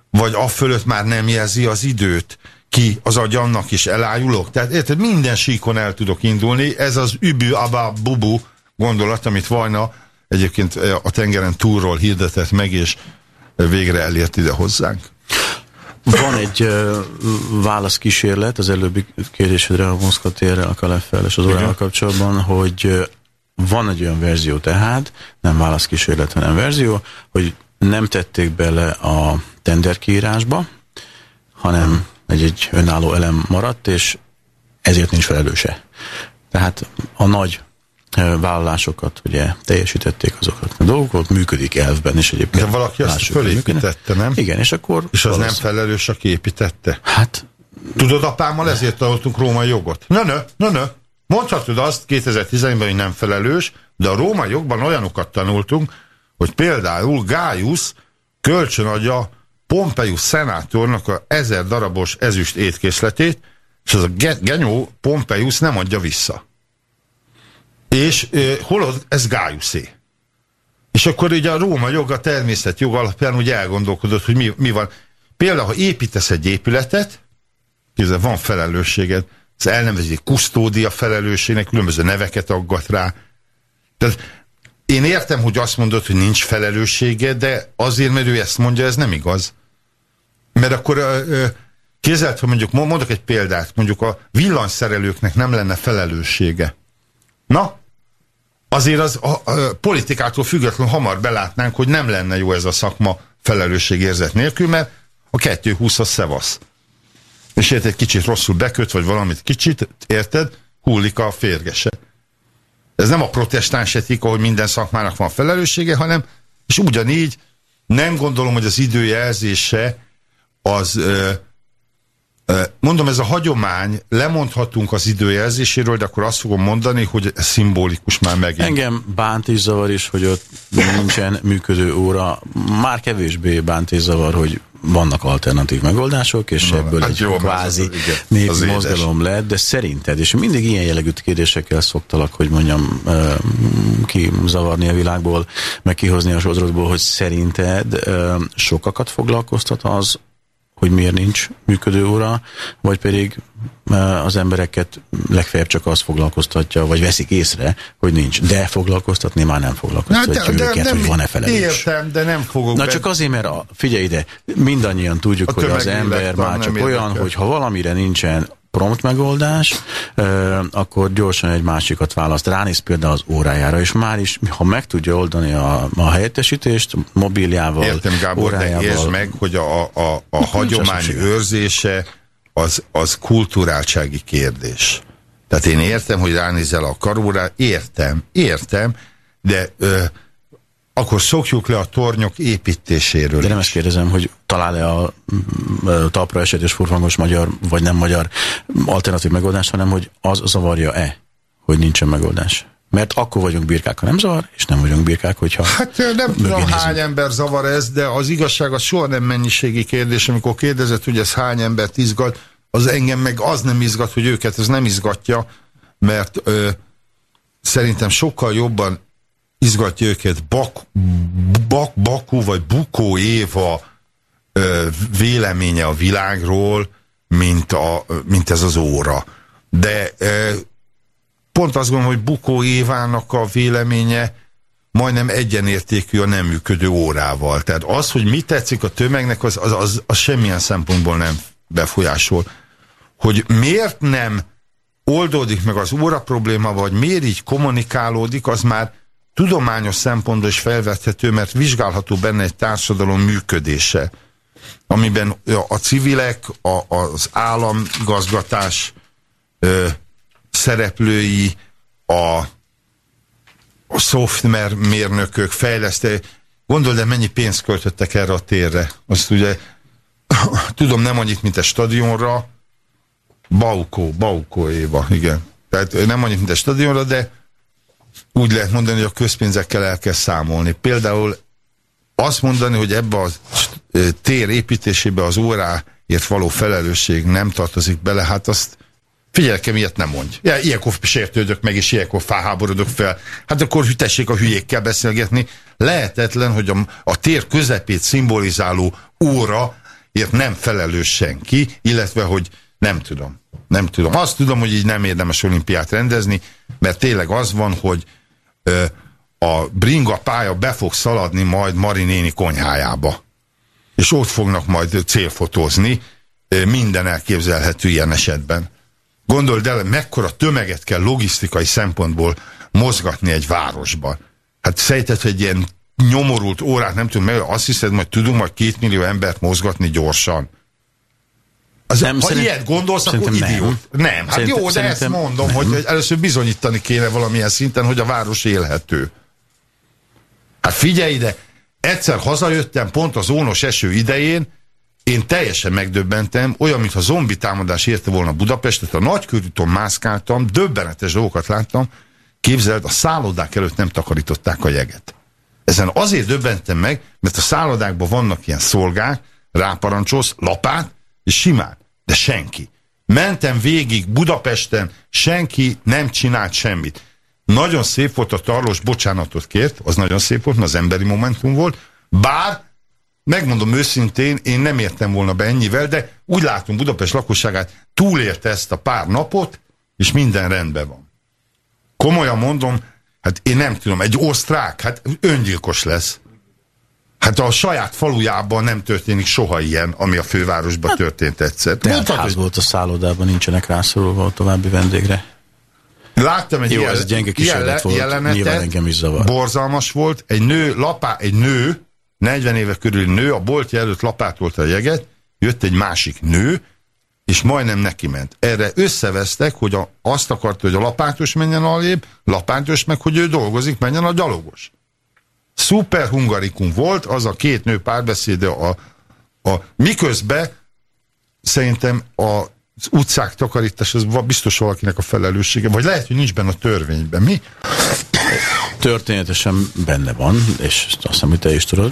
Vagy a fölött már nem jelzi az időt? Ki az agyamnak is elájulok? Tehát érted, minden síkon el tudok indulni. Ez az übü abba bubu gondolat, amit Vajna egyébként a tengeren túlról hirdetett meg, és végre elért ide hozzánk. Van egy uh, válaszkísérlet az előbbi kérdésedre a Moszkva térre, a Kaleffel és az órával kapcsolatban, hogy uh, van egy olyan verzió tehát, nem válaszkísérlet, hanem verzió, hogy nem tették bele a tenderkiírásba, hanem egy, egy önálló elem maradt, és ezért nincs felelőse. Tehát a nagy vállalásokat ugye teljesítették azokat a dolgokat, működik elvben is egyébként. De valaki azt fölépítette, nem? Igen, és akkor... És az nem felelős, aki építette? Hát... Tudod, apámmal ezért tanultunk római jogot. Nö, nö, nö. Mondhatod azt 2010-ben, hogy nem felelős, de a római jogban olyanokat tanultunk, hogy például Gájusz kölcsönadja Pompeius szenátornak a ezer darabos ezüst étkészletét, és az a genyó Pompeius nem adja vissza. És eh, holod ez Gájuszé. És akkor ugye a Róma jog, a természet jog alapján úgy elgondolkodott, hogy mi, mi van. Például, ha építesz egy épületet, van felelősséged, az elnevezik kusztódia felelősségnek, különböző neveket aggat rá. Tehát én értem, hogy azt mondod, hogy nincs felelőssége, de azért, mert ő ezt mondja, ez nem igaz. Mert akkor kézelt, hogy mondjuk, mondok egy példát, mondjuk a villanyszerelőknek nem lenne felelőssége. Na, azért az a, a politikától függetlenül hamar belátnánk, hogy nem lenne jó ez a szakma felelősségérzet nélkül, mert a 220 a szevasz. És érted, kicsit rosszul beköt, vagy valamit kicsit, érted, hullik a férgese. Ez nem a protestáns etika, hogy minden szakmának van felelőssége, hanem, és ugyanígy nem gondolom, hogy az időjelzése az ö, Mondom, ez a hagyomány, lemondhatunk az időjelzéséről, de akkor azt fogom mondani, hogy ez szimbolikus már megint. Engem bánt is zavar is, hogy ott nincsen működő óra. Már kevésbé bánt is zavar, hogy vannak alternatív megoldások, és Na, ebből hát egy jó, kvázi népi mozgalom lett, de szerinted, és mindig ilyen jellegű kérdésekkel szoktalak, hogy mondjam, ki zavarni a világból, meg kihozni a sodrodból, hogy szerinted sokakat foglalkoztat az, hogy miért nincs működő óra, vagy pedig az embereket legfeljebb csak az foglalkoztatja, vagy veszik észre, hogy nincs. De foglalkoztatni már nem foglalkoztatja de, de, őket, de, hogy van-e felelős. Értem, de nem fogok. Na be... csak azért, mert a, figyelj ide, mindannyian tudjuk, a hogy az ember már csak olyan, hogy ha valamire nincsen prompt megoldás, akkor gyorsan egy másikat választ. Ránéz például az órájára, és már is, ha meg tudja oldani a, a helyettesítést, mobiljával, Értem, Gábor, órájával, de értsd meg, hogy a, a, a hagyomány őrzése az, az kulturáltsági kérdés. Tehát én értem, hogy ránézel a karóra, értem, értem, de ö, akkor szokjuk le a tornyok építéséről De nem is. ezt kérdezem, hogy talál-e a, a talpra esetés furfangos magyar, vagy nem magyar alternatív megoldás, hanem hogy az zavarja-e, hogy nincsen megoldás. Mert akkor vagyunk birkák, ha nem zavar, és nem vagyunk birkák, hogyha... Hát nem tudom, hány ember zavar ez, de az igazság az soha nem mennyiségi kérdés. Amikor kérdezett, hogy ez hány embert izgat, az engem meg az nem izgat, hogy őket ez nem izgatja, mert ö, szerintem sokkal jobban izgatja őket Bak, Bak, Baku vagy Bukó Éva ö, véleménye a világról, mint, a, mint ez az óra. De ö, pont azt gondolom, hogy Bukó Évának a véleménye majdnem egyenértékű a nem működő órával. Tehát az, hogy mi tetszik a tömegnek, az, az, az, az semmilyen szempontból nem befolyásol. Hogy miért nem oldódik meg az óra probléma, vagy miért így kommunikálódik, az már tudományos szempontból is felvethető, mert vizsgálható benne egy társadalom működése, amiben a civilek, a, az államgazgatás ö, szereplői, a a szoftver mérnökök, fejlesztő, gondolj, de mennyi pénzt költöttek erre a térre. Azt ugye, tudom, nem annyit, mint a stadionra, Baukó, Baukó Éva, igen. Tehát nem annyit, mint a stadionra, de úgy lehet mondani, hogy a közpénzekkel el kell számolni. Például azt mondani, hogy ebbe a tér építésébe az óráért való felelősség nem tartozik bele, hát azt Figyelj, ilyet nem mondj. Ilyenkor sértődök meg, és ilyenkor fáháborodok fel. Hát akkor tessék a hülyékkel beszélgetni. Lehetetlen, hogy a, a tér közepét szimbolizáló óra ért nem felelős senki, illetve, hogy nem tudom. Nem tudom. Azt tudom, hogy így nem érdemes olimpiát rendezni, mert tényleg az van, hogy a bringa pálya be fog szaladni majd Marinéni konyhájába. És ott fognak majd célfotózni minden elképzelhető ilyen esetben. Gondold el, mekkora tömeget kell logisztikai szempontból mozgatni egy városban. Hát szejtett, hogy ilyen nyomorult órát nem tudom meg, azt hiszed, hogy tudunk majd két millió embert mozgatni gyorsan. Az, nem, ha szerint, ilyet gondolsz, akkor idiót. Nem, nem hát szerint, jó, de ezt mondom, nem. hogy először bizonyítani kéne valamilyen szinten, hogy a város élhető. Hát figyelj ide, egyszer hazajöttem pont az ónos eső idején, én teljesen megdöbbentem, olyan, mintha zombi támadás érte volna Budapestet, a nagykörúton mászkáltam, döbbenetes dolgokat láttam, képzeld, a szállodák előtt nem takarították a jeget. Ezen azért döbbentem meg, mert a szállodákban vannak ilyen szolgák, ráparancsolsz, lapát, simán, de senki. Mentem végig Budapesten, senki nem csinált semmit. Nagyon szép volt a tarlós, bocsánatot kért, az nagyon szép volt, az emberi momentum volt, bár megmondom őszintén, én nem értem volna be ennyivel, de úgy látom Budapest lakosságát túlélte ezt a pár napot, és minden rendben van. Komolyan mondom, hát én nem tudom, egy osztrák, hát öngyilkos lesz. Hát a saját falujában nem történik soha ilyen, ami a fővárosban hát, történt egyszer. Tehát ház volt a szállodában, nincsenek rászorulva a további vendégre. Láttam egy Jó, jel... ez gyenge jel... volt, jelenetet, engem is zavar. borzalmas volt, egy nő, lapá, egy nő, 40 éve körül nő, a boltja előtt lapátolta a jeget, jött egy másik nő, és majdnem neki ment. Erre összevesztek, hogy a, azt akarta, hogy a lapátos menjen alébb, lapátos meg, hogy ő dolgozik, menjen a gyalogos. Szuper hungarikum volt, az a két nő párbeszéde a, a miközben szerintem a az utcák takarítás, ez biztos valakinek a felelőssége, vagy lehet, hogy nincs benne a törvényben. Mi? Történetesen benne van, és azt hiszem, hogy te is tudod,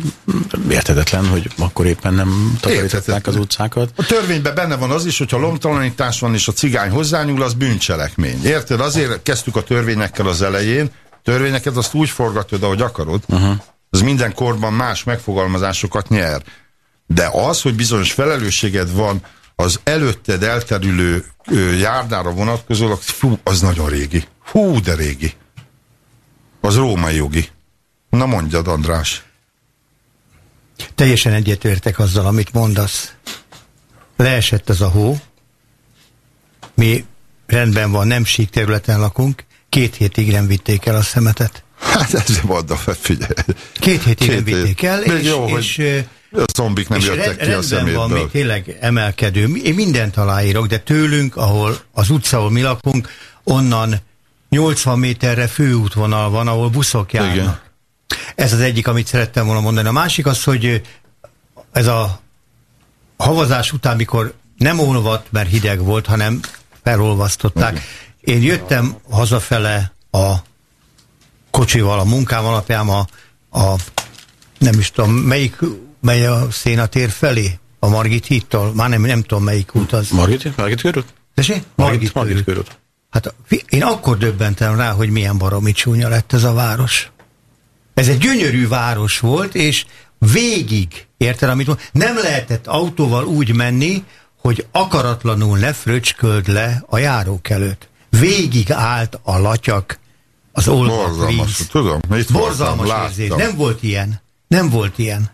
érthetetlen, hogy akkor éppen nem takarították az utcákat. A törvényben benne van az is, hogyha lomtalanítás van, és a cigány hozzányúl, az bűncselekmény. Érted? Azért kezdtük a törvényekkel az elején, törvényeket azt úgy forgatod, ahogy akarod. Uh -huh. Ez minden korban más megfogalmazásokat nyer. De az, hogy bizonyos felelősséged van az előtted elterülő járdára vonatkozólag, fú, az nagyon régi. Hú, de régi. Az római jogi. Na mondjad, András. Teljesen egyetértek azzal, amit mondasz. Leesett ez a hó. Mi rendben van, nem sík területen lakunk. Két hétig nem vitték el a szemetet. Hát ez mondom, figyelj. Két hétig Két nem vitték el, és, jó, és hogy a zombik nem és jöttek ki a szemétből. van, még tényleg emelkedő. Én mindent aláírok, de tőlünk, ahol az utca, ahol mi lakunk, onnan 80 méterre főútvonal van, ahol buszok járnak. Igen. Ez az egyik, amit szerettem volna mondani. A másik az, hogy ez a havazás után, mikor nem olvadt, mert hideg volt, hanem felolvasztották. Én jöttem hazafele a kocsival, a munkám alapján a, a nem is tudom, melyik mely a szénatér felé? A Margit hittól? Már nem, nem tudom melyik út az. Margit? Margit körút? Margit, Margit, Margit körút. Hát én akkor döbbentem rá, hogy milyen baromi csúnya lett ez a város. Ez egy gyönyörű város volt, és végig, érted, amit mond, nem lehetett autóval úgy menni, hogy akaratlanul ne fröcsköld le a járók előtt. Végig állt a latyak, az olvat víz. Tudom, itt Borzalmas voltam, érzés. Nem volt ilyen. Nem volt ilyen.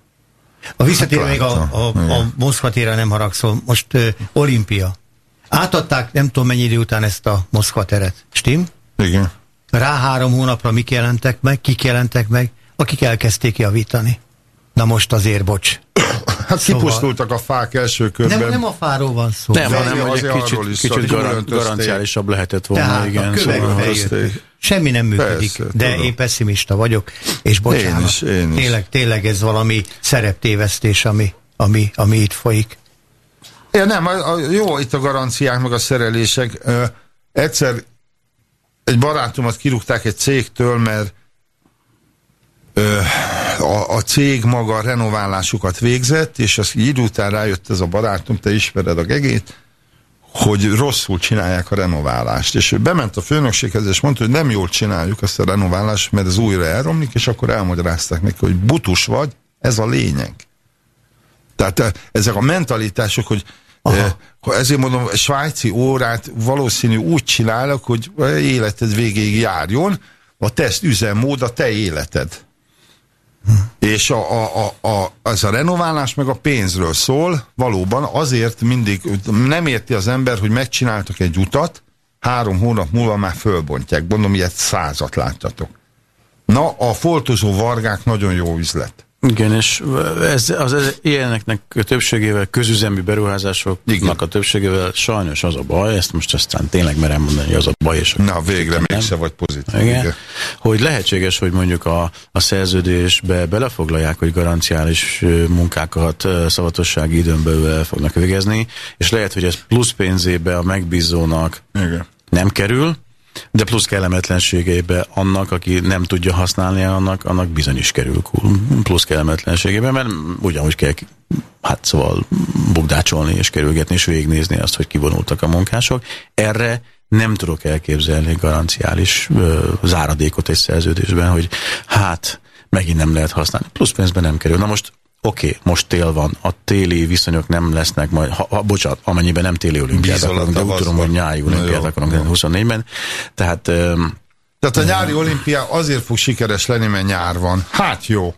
A visszatérő még a, a, a Moszkva térre nem haragszol. Most uh, olimpia. Átadták nem tudom mennyi idő után ezt a Moszkva teret. Stim? Igen. Rá három hónapra mik jelentek meg, kik jelentek meg, akik elkezdték javítani. Na most azért bocs. Hát szóval... kipusztultak a fák első körben. Nem, nem a fáról van szó. Nem, hanem hogy egy kicsit, is kicsit gar garanciálisabb lehetett volna. Tehát igen, a szóval Semmi nem működik, Persze, de tudom. én pessimista vagyok, és bocsánat, én is, én is. Tényleg, tényleg ez valami szereptévesztés, ami, ami, ami itt folyik. Ja, nem, a, a, jó itt a garanciák, meg a szerelések. Ö, egyszer egy barátomat kirúgták egy cégtől, mert a, a cég maga renoválásukat végzett, és az idő után rájött ez a barátom, te ismered a gegét, hogy rosszul csinálják a renoválást. És ő bement a főnökséghez, és mondta, hogy nem jól csináljuk azt a renoválást, mert ez újra elromlik, és akkor elmagyarázták neki, hogy butus vagy, ez a lényeg. Tehát ezek a mentalitások, hogy Aha. ezért mondom, a svájci órát valószínű úgy csinálnak, hogy életed végéig járjon, a teszt üzemmód a te életed. És a, a, a, a, ez a renoválás meg a pénzről szól, valóban azért mindig nem érti az ember, hogy megcsináltak egy utat, három hónap múlva már fölbontják. Gondolom, ilyet százat láttatok. Na, a foltozó vargák nagyon jó üzlet. Igen, és ez, az ez, ilyeneknek többségével, közüzemi beruházásoknak Igen. a többségével sajnos az a baj, ezt most aztán tényleg merem mondani, hogy az a baj. És Na, végre mégse vagy pozitív. Igen, Igen. Hogy lehetséges, hogy mondjuk a, a szerződésbe belefoglalják, hogy garanciális munkákat szavatossági időn belül el fognak végezni, és lehet, hogy ez plusz pénzébe a megbízónak Igen. nem kerül, de plusz kellemetlenségeibe annak, aki nem tudja használni, annak, annak bizony is kerül plusz kellemetlenségeibe, mert ugyanúgy kell hát szóval bugdácsolni és kerülgetni és végignézni azt, hogy kivonultak a munkások. Erre nem tudok elképzelni garanciális ö, záradékot egy szerződésben, hogy hát megint nem lehet használni. Plusz pénzben nem kerül. Na most oké, okay, most tél van, a téli viszonyok nem lesznek majd, ha, ha bocsánat, amennyiben nem téli olimpiát akarunk, de úgy tudom, hogy nyári olimpiát akarunk 24-ben. Tehát, um, Tehát a nyári olimpia azért fog sikeres lenni, mert nyár van. Hát jó.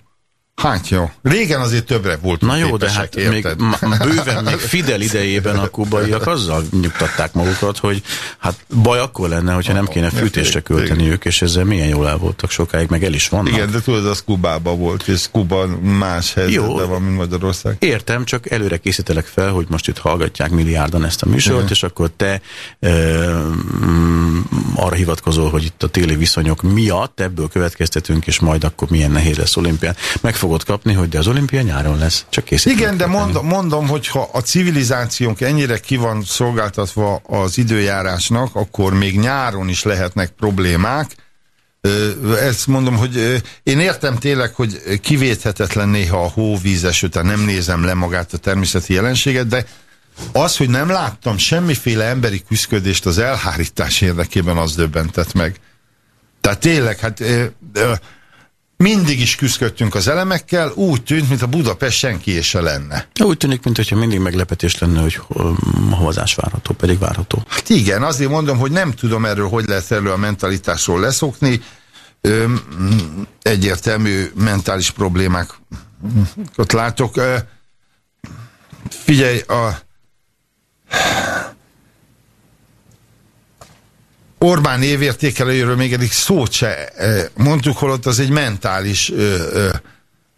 Hát jó. Régen azért többre volt. Na jó, de hát érted? még bőven még Fidel idejében a kubaiak azzal nyugtatták magukat, hogy hát baj akkor lenne, hogyha nem kéne fűtésre költeni ők, és ezzel milyen jól el voltak sokáig, meg el is vannak. Igen, de tudod, az Kubában volt, és Kuba más helyzetben van, mint Magyarország. Értem, csak előre készítelek fel, hogy most itt hallgatják milliárdan ezt a műsort, és akkor te e, arra hivatkozol, hogy itt a téli viszonyok miatt ebből következtetünk, és majd akkor milyen nehéz lesz olimpián. Meg fogod kapni, hogy de az olimpia nyáron lesz. Csak készíteni. Igen, de mondom, mondom, hogy ha a civilizációnk ennyire ki van szolgáltatva az időjárásnak, akkor még nyáron is lehetnek problémák. Ezt mondom, hogy én értem tényleg, hogy kivéthetetlen néha a hóvízes, tehát nem nézem le magát a természeti jelenséget, de az, hogy nem láttam semmiféle emberi küzdködést az elhárítás érdekében, az döbbentett meg. Tehát tényleg, hát mindig is küzdöttünk az elemekkel, úgy tűnt, mint a Budapest senki se lenne. Úgy tűnik, mintha mindig meglepetés lenne, hogy havazás várható, pedig várható. Hát igen, azért mondom, hogy nem tudom erről, hogy lehet erről a mentalitásról leszokni. Öm, egyértelmű mentális problémákat látok. Figyelj, a Orbán évértékelőjéről még eddig szót se mondtuk, holott az egy mentális ö,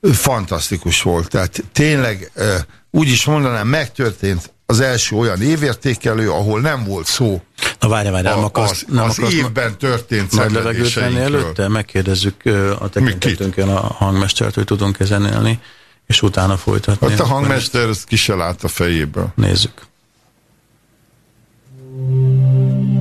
ö, fantasztikus volt. Tehát tényleg ö, úgy is mondanám, megtörtént az első olyan évértékelő, ahol nem volt szó. Na várj, várj, nem akarsz, az, nem az akarsz, évben történt Nagy levegőt venni előtte, megkérdezzük a tekintetünkön a hangmestert, hogy tudunk ezen élni, és utána folytatni. Hát a hangmester ezt ki se lát a fejéből. Nézzük. Yeah.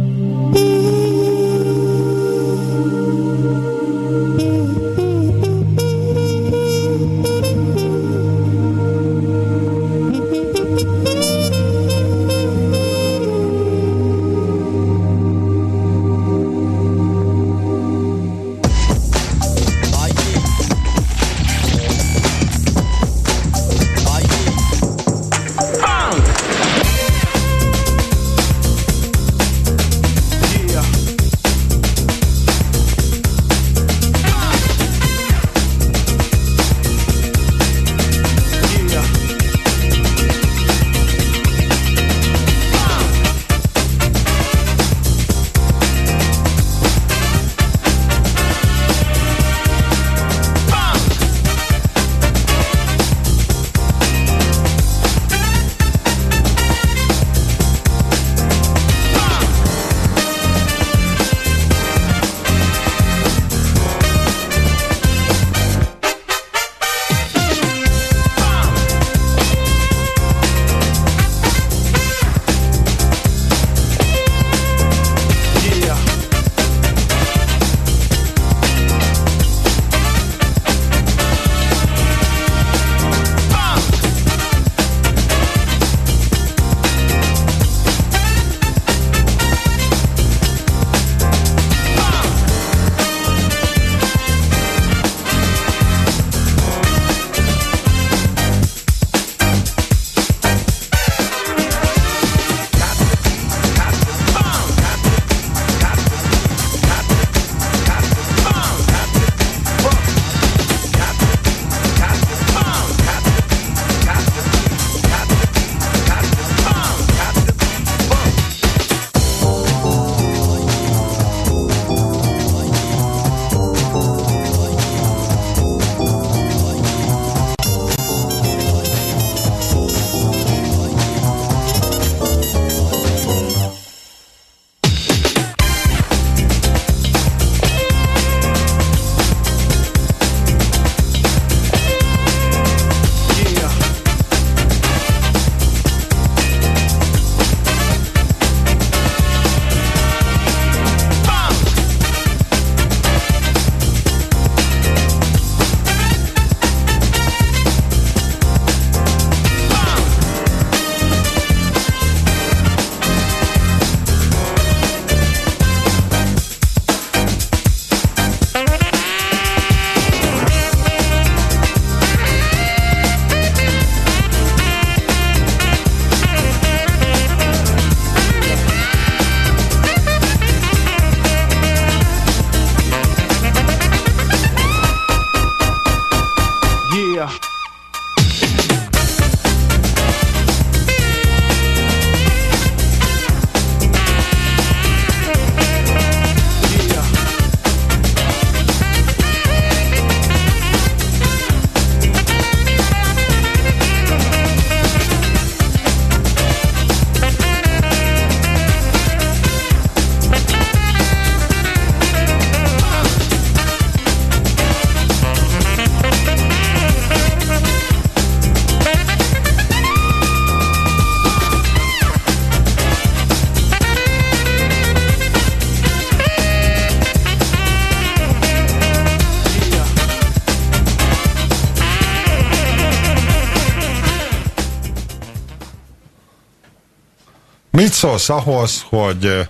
Mit szólsz ahhoz, hogy a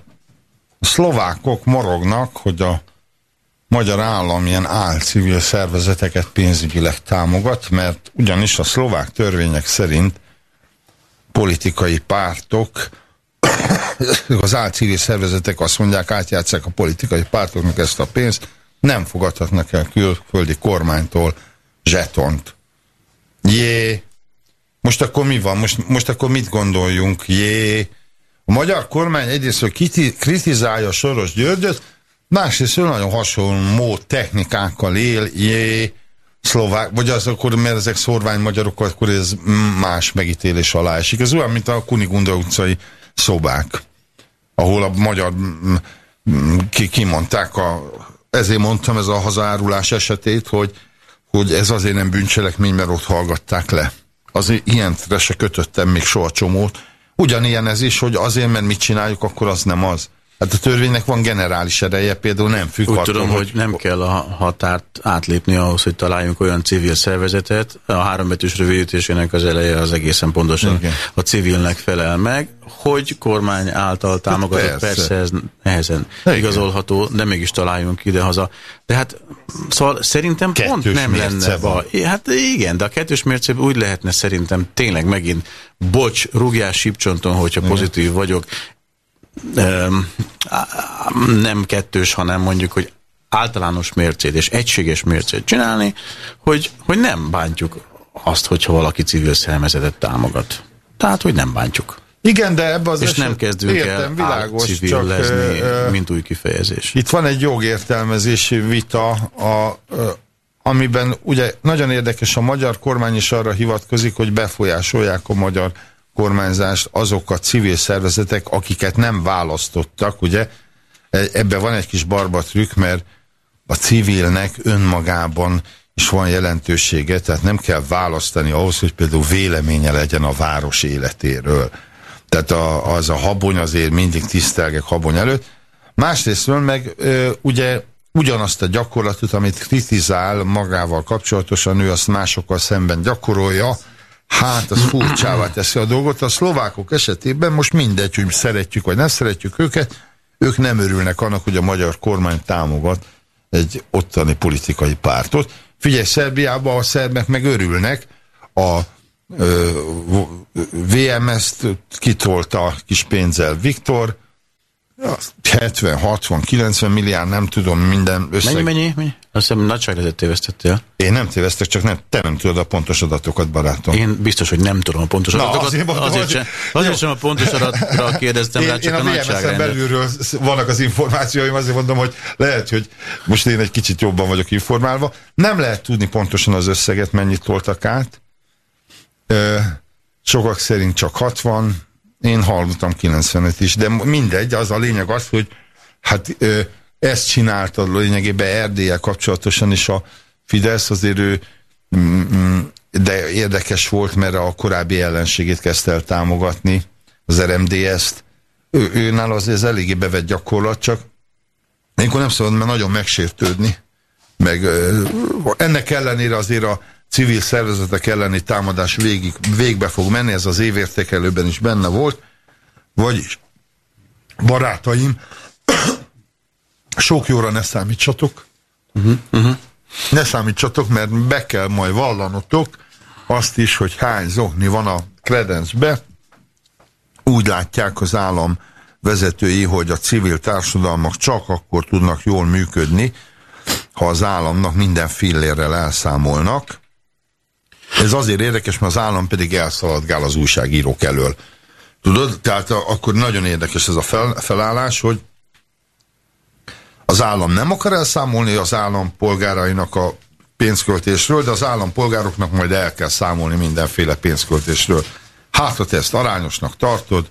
szlovákok morognak, hogy a magyar állam ilyen álcivil szervezeteket pénzügyileg támogat, mert ugyanis a szlovák törvények szerint politikai pártok, az álcivil szervezetek azt mondják, átjátszák a politikai pártoknak ezt a pénzt, nem fogadhatnak el külföldi kormánytól zsetont. Jé, most akkor mi van? Most, most akkor mit gondoljunk? Jé, a magyar kormány egyrészt, hogy kritizálja Soros Györgyöt, másrészt nagyon hasonló technikákkal él, jé, szlovák, vagy az akkor, mert ezek szorvány magyarok, akkor ez más megítélés alá esik. Ez olyan, mint a Kunigunda utcai szobák, ahol a magyar ki, kimondták, a, ezért mondtam ez a hazárulás esetét, hogy, hogy ez azért nem bűncselekmény, mert ott hallgatták le. Azért ilyenre se kötöttem még soha csomót, Ugyanilyen ez is, hogy azért, mert mit csináljuk, akkor az nem az. Hát a törvénynek van generális ereje, például nem függ Úgy attól, tudom, hogy, nem kell a határt átlépni ahhoz, hogy találjunk olyan civil szervezetet. A hárombetűs rövidítésének az eleje az egészen pontosan Igen. a civilnek felel meg, hogy kormány által támogatott, persze. persze ez nehezen Igen. igazolható, de mégis találjunk ide-haza. De hát szóval szerintem kettős pont nem lenne baj. Hát igen, de a kettős mérce úgy lehetne szerintem tényleg megint bocs, rúgjás sípcsonton, hogyha pozitív vagyok, nem kettős, hanem mondjuk, hogy általános mércét és egységes mércét csinálni, hogy, hogy nem bántjuk azt, hogyha valaki civil szervezetet támogat. Tehát, hogy nem bántjuk. Igen, de ebbe az És eset, nem kezdünk értem, el világos, csak, mint új kifejezés. Itt van egy jogértelmezési vita, a, amiben ugye nagyon érdekes, a magyar kormány is arra hivatkozik, hogy befolyásolják a magyar kormányzást azok a civil szervezetek, akiket nem választottak, ugye? E, ebben van egy kis barbatrük, mert a civilnek önmagában is van jelentősége, tehát nem kell választani ahhoz, hogy például véleménye legyen a város életéről. Tehát a, az a habony azért mindig tisztelgek habony előtt. Másrésztről meg ö, ugye ugyanazt a gyakorlatot, amit kritizál magával kapcsolatosan, ő azt másokkal szemben gyakorolja, hát az furcsává teszi a dolgot. A szlovákok esetében most mindegy, hogy szeretjük vagy nem szeretjük őket, ők nem örülnek annak, hogy a magyar kormány támogat egy ottani politikai pártot. Figyelj, Szerbiában a szerbek meg örülnek, a VMS-t kitolta kis pénzzel Viktor, 70, 60, 90 milliárd, nem tudom, minden összeg. Mennyi, mennyi? mennyi? Azt hiszem nagyságrendet tévesztettél. Én nem tévesztek, csak nem, te nem tudod a pontos adatokat, barátom. Én biztos, hogy nem tudom a pontos Na, adatokat. Azért, mondom, azért, sem, azért sem a pontos adatra kérdeztem én, rá, csak én a, a nagyságrendet. belülről vannak az információim, azért mondom, hogy lehet, hogy most én egy kicsit jobban vagyok informálva. Nem lehet tudni pontosan az összeget, mennyit toltak át. Sokak szerint csak 60, én hallottam 95 is, de mindegy, az a lényeg az, hogy hát ö, ezt csinálta lényegében Erdélye kapcsolatosan is a Fidesz, azért ő mm, mm, de érdekes volt, mert a korábbi ellenségét kezdte el támogatni, az RMDS-t. Ő, őnál az ez eléggé bevett gyakorlat, csak akkor nem szabad mert nagyon megsértődni. Meg ennek ellenére azért a civil szervezetek elleni támadás végig, végbe fog menni, ez az évértékelőben is benne volt, vagyis barátaim, sok jóra ne számítsatok, uh -huh, uh -huh. ne számítsatok, mert be kell majd vallanotok azt is, hogy hány zokni van a kredencbe, úgy látják az állam vezetői, hogy a civil társadalmak csak akkor tudnak jól működni, ha az államnak minden fillérrel elszámolnak, Ez azért érdekes, mert az állam pedig elszaladgál az újságírók elől. Tudod? Tehát akkor nagyon érdekes ez a fel, felállás, hogy az állam nem akar elszámolni az állampolgárainak a pénzköltésről, de az állampolgároknak majd el kell számolni mindenféle pénzköltésről. Hát, ha te ezt arányosnak tartod,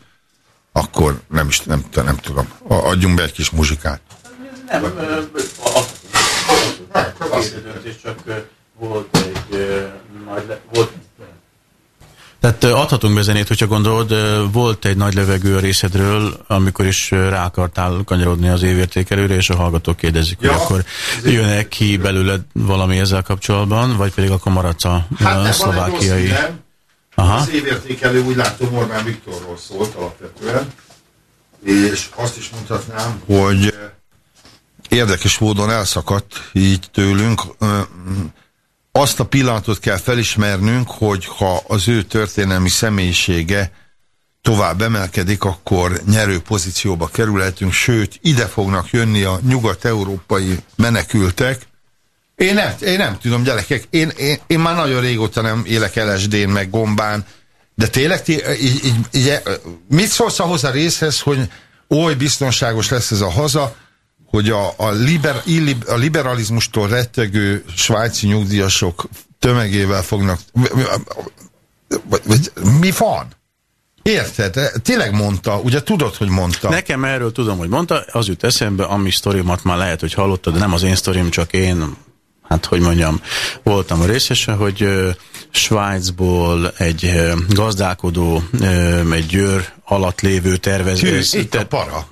akkor nem is, nem, nem tudom, adjunk be egy kis muzsikát. Nem, csak volt egy nagy, volt tehát adhatunk be zenét, hogyha gondolod, volt egy nagy levegő a részedről, amikor is rá akartál kanyarodni az évértékelőre, és a hallgatók kérdezik, ja, hogy akkor jön-e ki belőle valami ezzel kapcsolatban, vagy pedig akkor maradsz a, hát, szlovákiai... Aha. Az évértékelő úgy látom Orbán Viktorról szólt alapvetően, és azt is mondhatnám, hogy érdekes módon elszakadt így tőlünk azt a pillanatot kell felismernünk, hogy ha az ő történelmi személyisége tovább emelkedik, akkor nyerő pozícióba kerülhetünk, sőt, ide fognak jönni a nyugat-európai menekültek. Én nem, én nem tudom, gyerekek, én, én, én már nagyon régóta nem élek LSD-n, meg gombán, de tényleg, így, így, így, mit szólsz ahhoz a részhez, hogy oly biztonságos lesz ez a haza, hogy a, a, liber, a liberalizmustól rettegő svájci nyugdíjasok tömegével fognak... Mi van? Érted? Tényleg mondta, ugye tudod, hogy mondta. Nekem erről tudom, hogy mondta, az jut eszembe, ami sztorimat már lehet, hogy hallottad, de nem az én sztorim, csak én, hát hogy mondjam, voltam a részese, hogy uh, Svájcból egy gazdálkodó, egy győr alatt lévő tervező. Itt a para.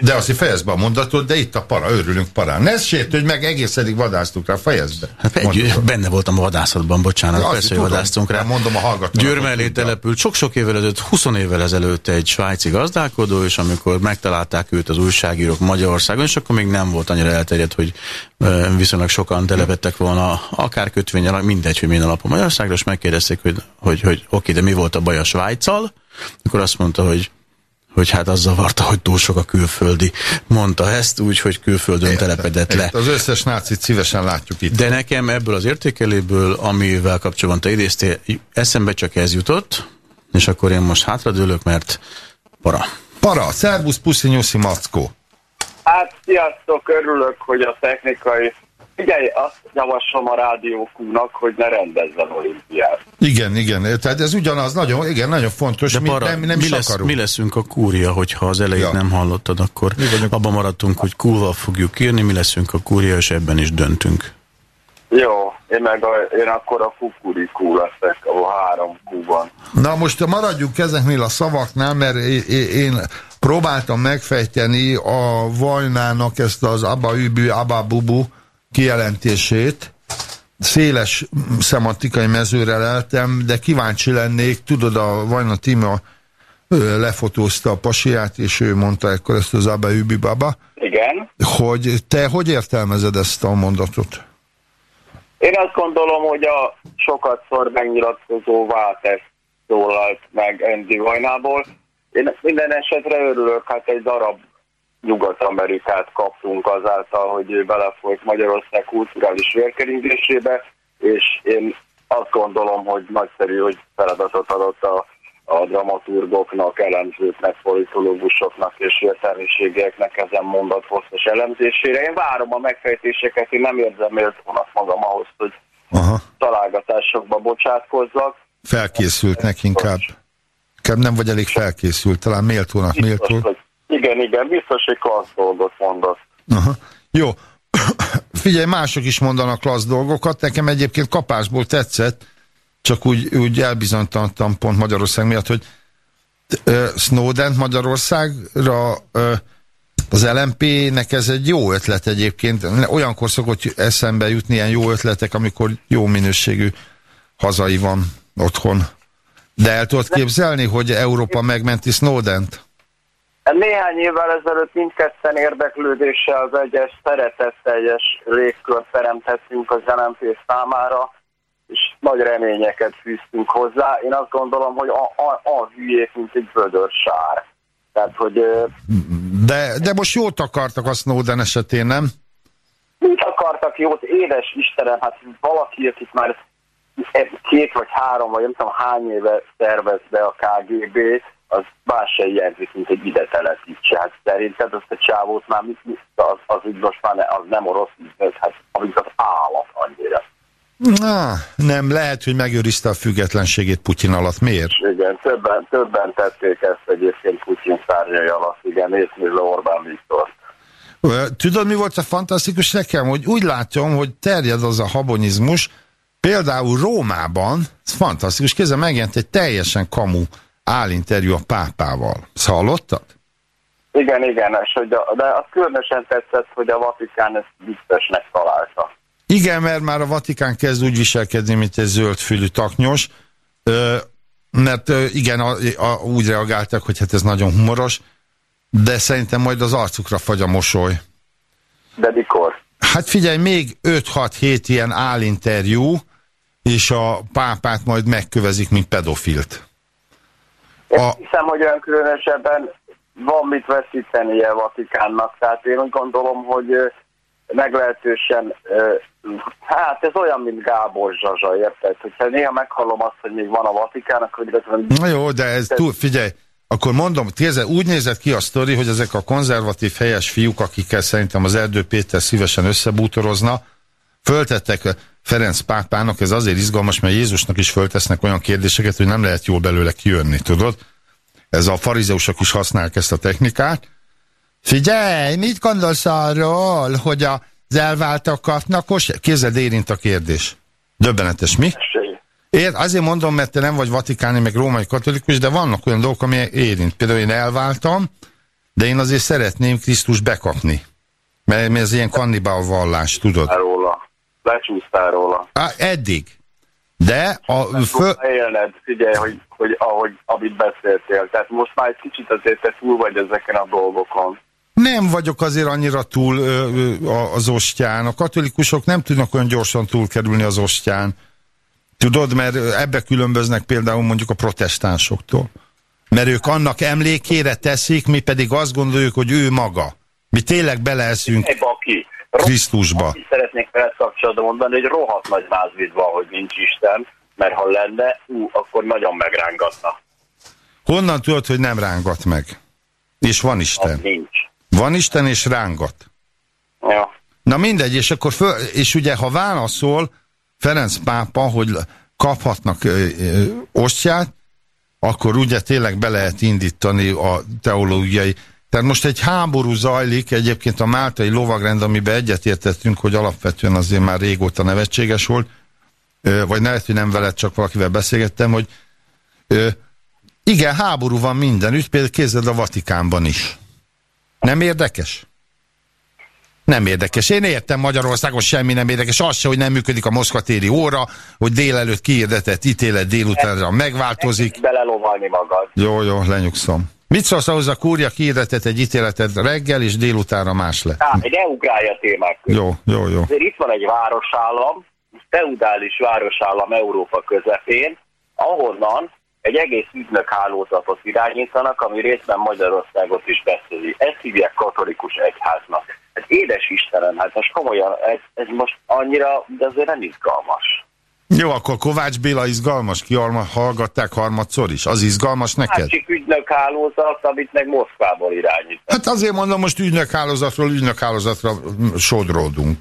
De azt fejezd be a mondatot, de itt a para, örülünk parán. Ne sértődj meg, egész eddig vadásztuk rá, fejezd be. Hát egy, benne voltam a vadászatban, bocsánat, persze, hogy vadáztunk rá. Mondom a hallgatónak. Győr mellé települt sok-sok évvel ezelőtt, 20 évvel ezelőtt egy svájci gazdálkodó, és amikor megtalálták őt az újságírók Magyarországon, és akkor még nem volt annyira elterjedt, hogy viszonylag sokan telepettek volna, akár kötvényel, mindegy, hogy milyen alapon Magyarországra, és megkérdezték, hogy, hogy, hogy oké, de mi volt a baj a Svájccal? Akkor azt mondta, hogy hogy hát az zavarta, hogy túl sok a külföldi. Mondta ezt úgy, hogy külföldön Érte, telepedett le. Az összes nácit szívesen látjuk itt. De nekem ebből az értékeléből, amivel kapcsolatban te idéztél, eszembe csak ez jutott, és akkor én most hátradőlök, mert para. Para, szervusz, puszi, nyuszi, mackó. Hát, sziasztok, örülök, hogy a technikai Figyelj, azt javaslom a rádiókúnak, hogy ne rendezzen olimpiát. Igen, igen, tehát ez ugyanaz, nagyon, igen, nagyon fontos, De mi, para, nem, nem mi, lesz, akarunk. mi leszünk a kúria, hogyha az elejét ja. nem hallottad, akkor abban maradtunk, hogy kúval fogjuk írni, mi leszünk a kúria, és ebben is döntünk. Jó, én meg a, én akkor a kukurikú leszek, a három kúban. Na most maradjunk ezeknél a szavaknál, mert én, próbáltam megfejteni a Vajnának ezt az Abba Übű, Abba Bubu, kijelentését, széles szemantikai mezőre leltem, de kíváncsi lennék, tudod, a Vajna Tima lefotózta a pasiát, és ő mondta ekkor ezt az Abba Übi Baba. Igen. Hogy te hogy értelmezed ezt a mondatot? Én azt gondolom, hogy a sokat szor megnyilatkozó Váltesz szólalt meg Andy Vajnából. Én minden esetre örülök, hát egy darab Nyugat-Amerikát kaptunk azáltal, hogy ő belefolyt Magyarország kulturális vérkeringésébe, és én azt gondolom, hogy nagyszerű, hogy feladatot adott a, a dramaturgoknak, elemzőknek, politológusoknak és értelmiségieknek ezen mondat hosszas elemzésére. Én várom a megfejtéseket, én nem érzem méltónak magam ahhoz, hogy Aha. találgatásokba bocsátkozzak. Felkészültnek inkább. Inkább nem vagy elég felkészült, talán méltónak méltó. Hogy igen, igen, biztos, hogy klassz dolgot mondott. Aha. Jó. Figyelj, mások is mondanak klassz dolgokat. Nekem egyébként kapásból tetszett, csak úgy, úgy elbizonytalantam pont Magyarország miatt, hogy Snowden Magyarországra az LMP-nek ez egy jó ötlet egyébként. Olyankor szokott eszembe jutni ilyen jó ötletek, amikor jó minőségű hazai van otthon. De el tudod képzelni, hogy Európa megmenti Snowdent? Néhány évvel ezelőtt mindketten érdeklődéssel vegyes, szeretetteljes légkört teremtettünk az LMP számára, és nagy reményeket fűztünk hozzá. Én azt gondolom, hogy a, a, a hülyék, mint egy vödör sár. Tehát, hogy... De, de most jót akartak a Snowden esetén, nem? Mit akartak jót? Édes Istenem, hát valaki, akit már két vagy három, vagy nem tudom hány éve szervez be a KGB, az más se jelzik, mint egy ide telepítse. Hát szerinted azt a csávót már az, az úgy most már ne, az nem orosz ügynök, hát amit az állat annyira. Na, nem, lehet, hogy megőrizte a függetlenségét Putyin alatt. Miért? Igen, többen, többen tették ezt egyébként Putyin szárnyai alatt, igen, észnézve Orbán Viktor. Tudod, mi volt a fantasztikus nekem? Hogy úgy látom, hogy terjed az a habonizmus, például Rómában, ez fantasztikus, kézzel megjelent egy teljesen kamu állinterjú a pápával. Ezt hallottad? Igen, igen, és hogy a, de az különösen tetszett, hogy a Vatikán ezt biztosnek találta. Igen, mert már a Vatikán kezd úgy viselkedni, mint egy zöldfülű taknyos, ö, mert ö, igen, a, a, úgy reagáltak, hogy hát ez nagyon humoros, de szerintem majd az arcukra fagy a mosoly. De mikor? Hát figyelj, még 5-6-7 ilyen állinterjú, és a pápát majd megkövezik, mint pedofilt. Én a... hiszem, hogy olyan különösebben van mit veszítenie a Vatikánnak, tehát én úgy gondolom, hogy meglehetősen, hát ez olyan, mint Gábor Zsazsa, érted? Hogyha néha meghallom azt, hogy még van a Vatikán, akkor igazán... Na jó, de ez túl, figyelj, akkor mondom, kézzel, úgy nézett ki a sztori, hogy ezek a konzervatív helyes fiúk, akikkel szerintem az Erdő Péter szívesen összebútorozna, föltettek Ferenc pápának, ez azért izgalmas, mert Jézusnak is föltesznek olyan kérdéseket, hogy nem lehet jól belőle kijönni, tudod? Ez a farizeusok is használják ezt a technikát. Figyelj, mit gondolsz arról, hogy az elváltak kapnak? Képzeld, érint a kérdés. Döbbenetes, mi? Én azért mondom, mert te nem vagy vatikáni, meg római katolikus, de vannak olyan dolgok, ami érint. Például én elváltam, de én azért szeretném Krisztus bekapni. Mert ez ilyen kannibál vallás, tudod? Róla. Lecsúsztál róla. Á, eddig. De a... Föl... Élned, figyelj, hogy, hogy ahogy, amit beszéltél. Tehát most már egy kicsit azért te túl vagy ezeken a dolgokon. Nem vagyok azért annyira túl ö, ö, az ostján. A katolikusok nem tudnak olyan gyorsan túlkerülni az ostján. Tudod, mert ebbe különböznek például mondjuk a protestánsoktól. Mert ők annak emlékére teszik, mi pedig azt gondoljuk, hogy ő maga. Mi tényleg beleeszünk Krisztusba. Szeretnék fel kapcsolatban mondani, hogy rohadt nagy mázvid van, hogy nincs Isten, mert ha lenne, ú, akkor nagyon megrángatna. Honnan tudod, hogy nem rángat meg? És van Isten. Az nincs. Van Isten és rángat. Ja. Na mindegy, és akkor föl, és ugye ha válaszol, Ferenc pápa, hogy kaphatnak ö, ö, ostját, akkor ugye tényleg be lehet indítani a teológiai. Tehát most egy háború zajlik, egyébként a Máltai lovagrend, amiben egyetértettünk, hogy alapvetően azért már régóta nevetséges volt, vagy lehet, hogy nem veled, csak valakivel beszélgettem, hogy igen, háború van mindenütt, például kézed a Vatikánban is. Nem érdekes? Nem érdekes. Én értem Magyarországon semmi nem érdekes. Az se, hogy nem működik a moszkvatéri óra, hogy délelőtt kiirdetett ítélet délutánra megváltozik. Belelovalni magad. Jó, jó, lenyugszom. Mit szólsz ahhoz a kúrja kiirdetett egy ítéletet reggel, és délutánra más lett? Hát, egy ugrálja témák között. Jó, jó, jó. Azért itt van egy városállam, feudális városállam Európa közepén, ahonnan egy egész ügynök hálózatot irányítanak, ami részben Magyarországot is beszéli. Ezt hívják katolikus egyháznak. Hát édes Istenem, hát most komolyan, ez, ez most annyira, de azért nem izgalmas. Jó, akkor Kovács Béla izgalmas, ki hallgatták harmadszor is. Az izgalmas neked? Csak ügynökhálózat, amit meg Moszkvából irányít. Hát azért mondom, most ügynökhálózatról ügynökhálózatra sodródunk.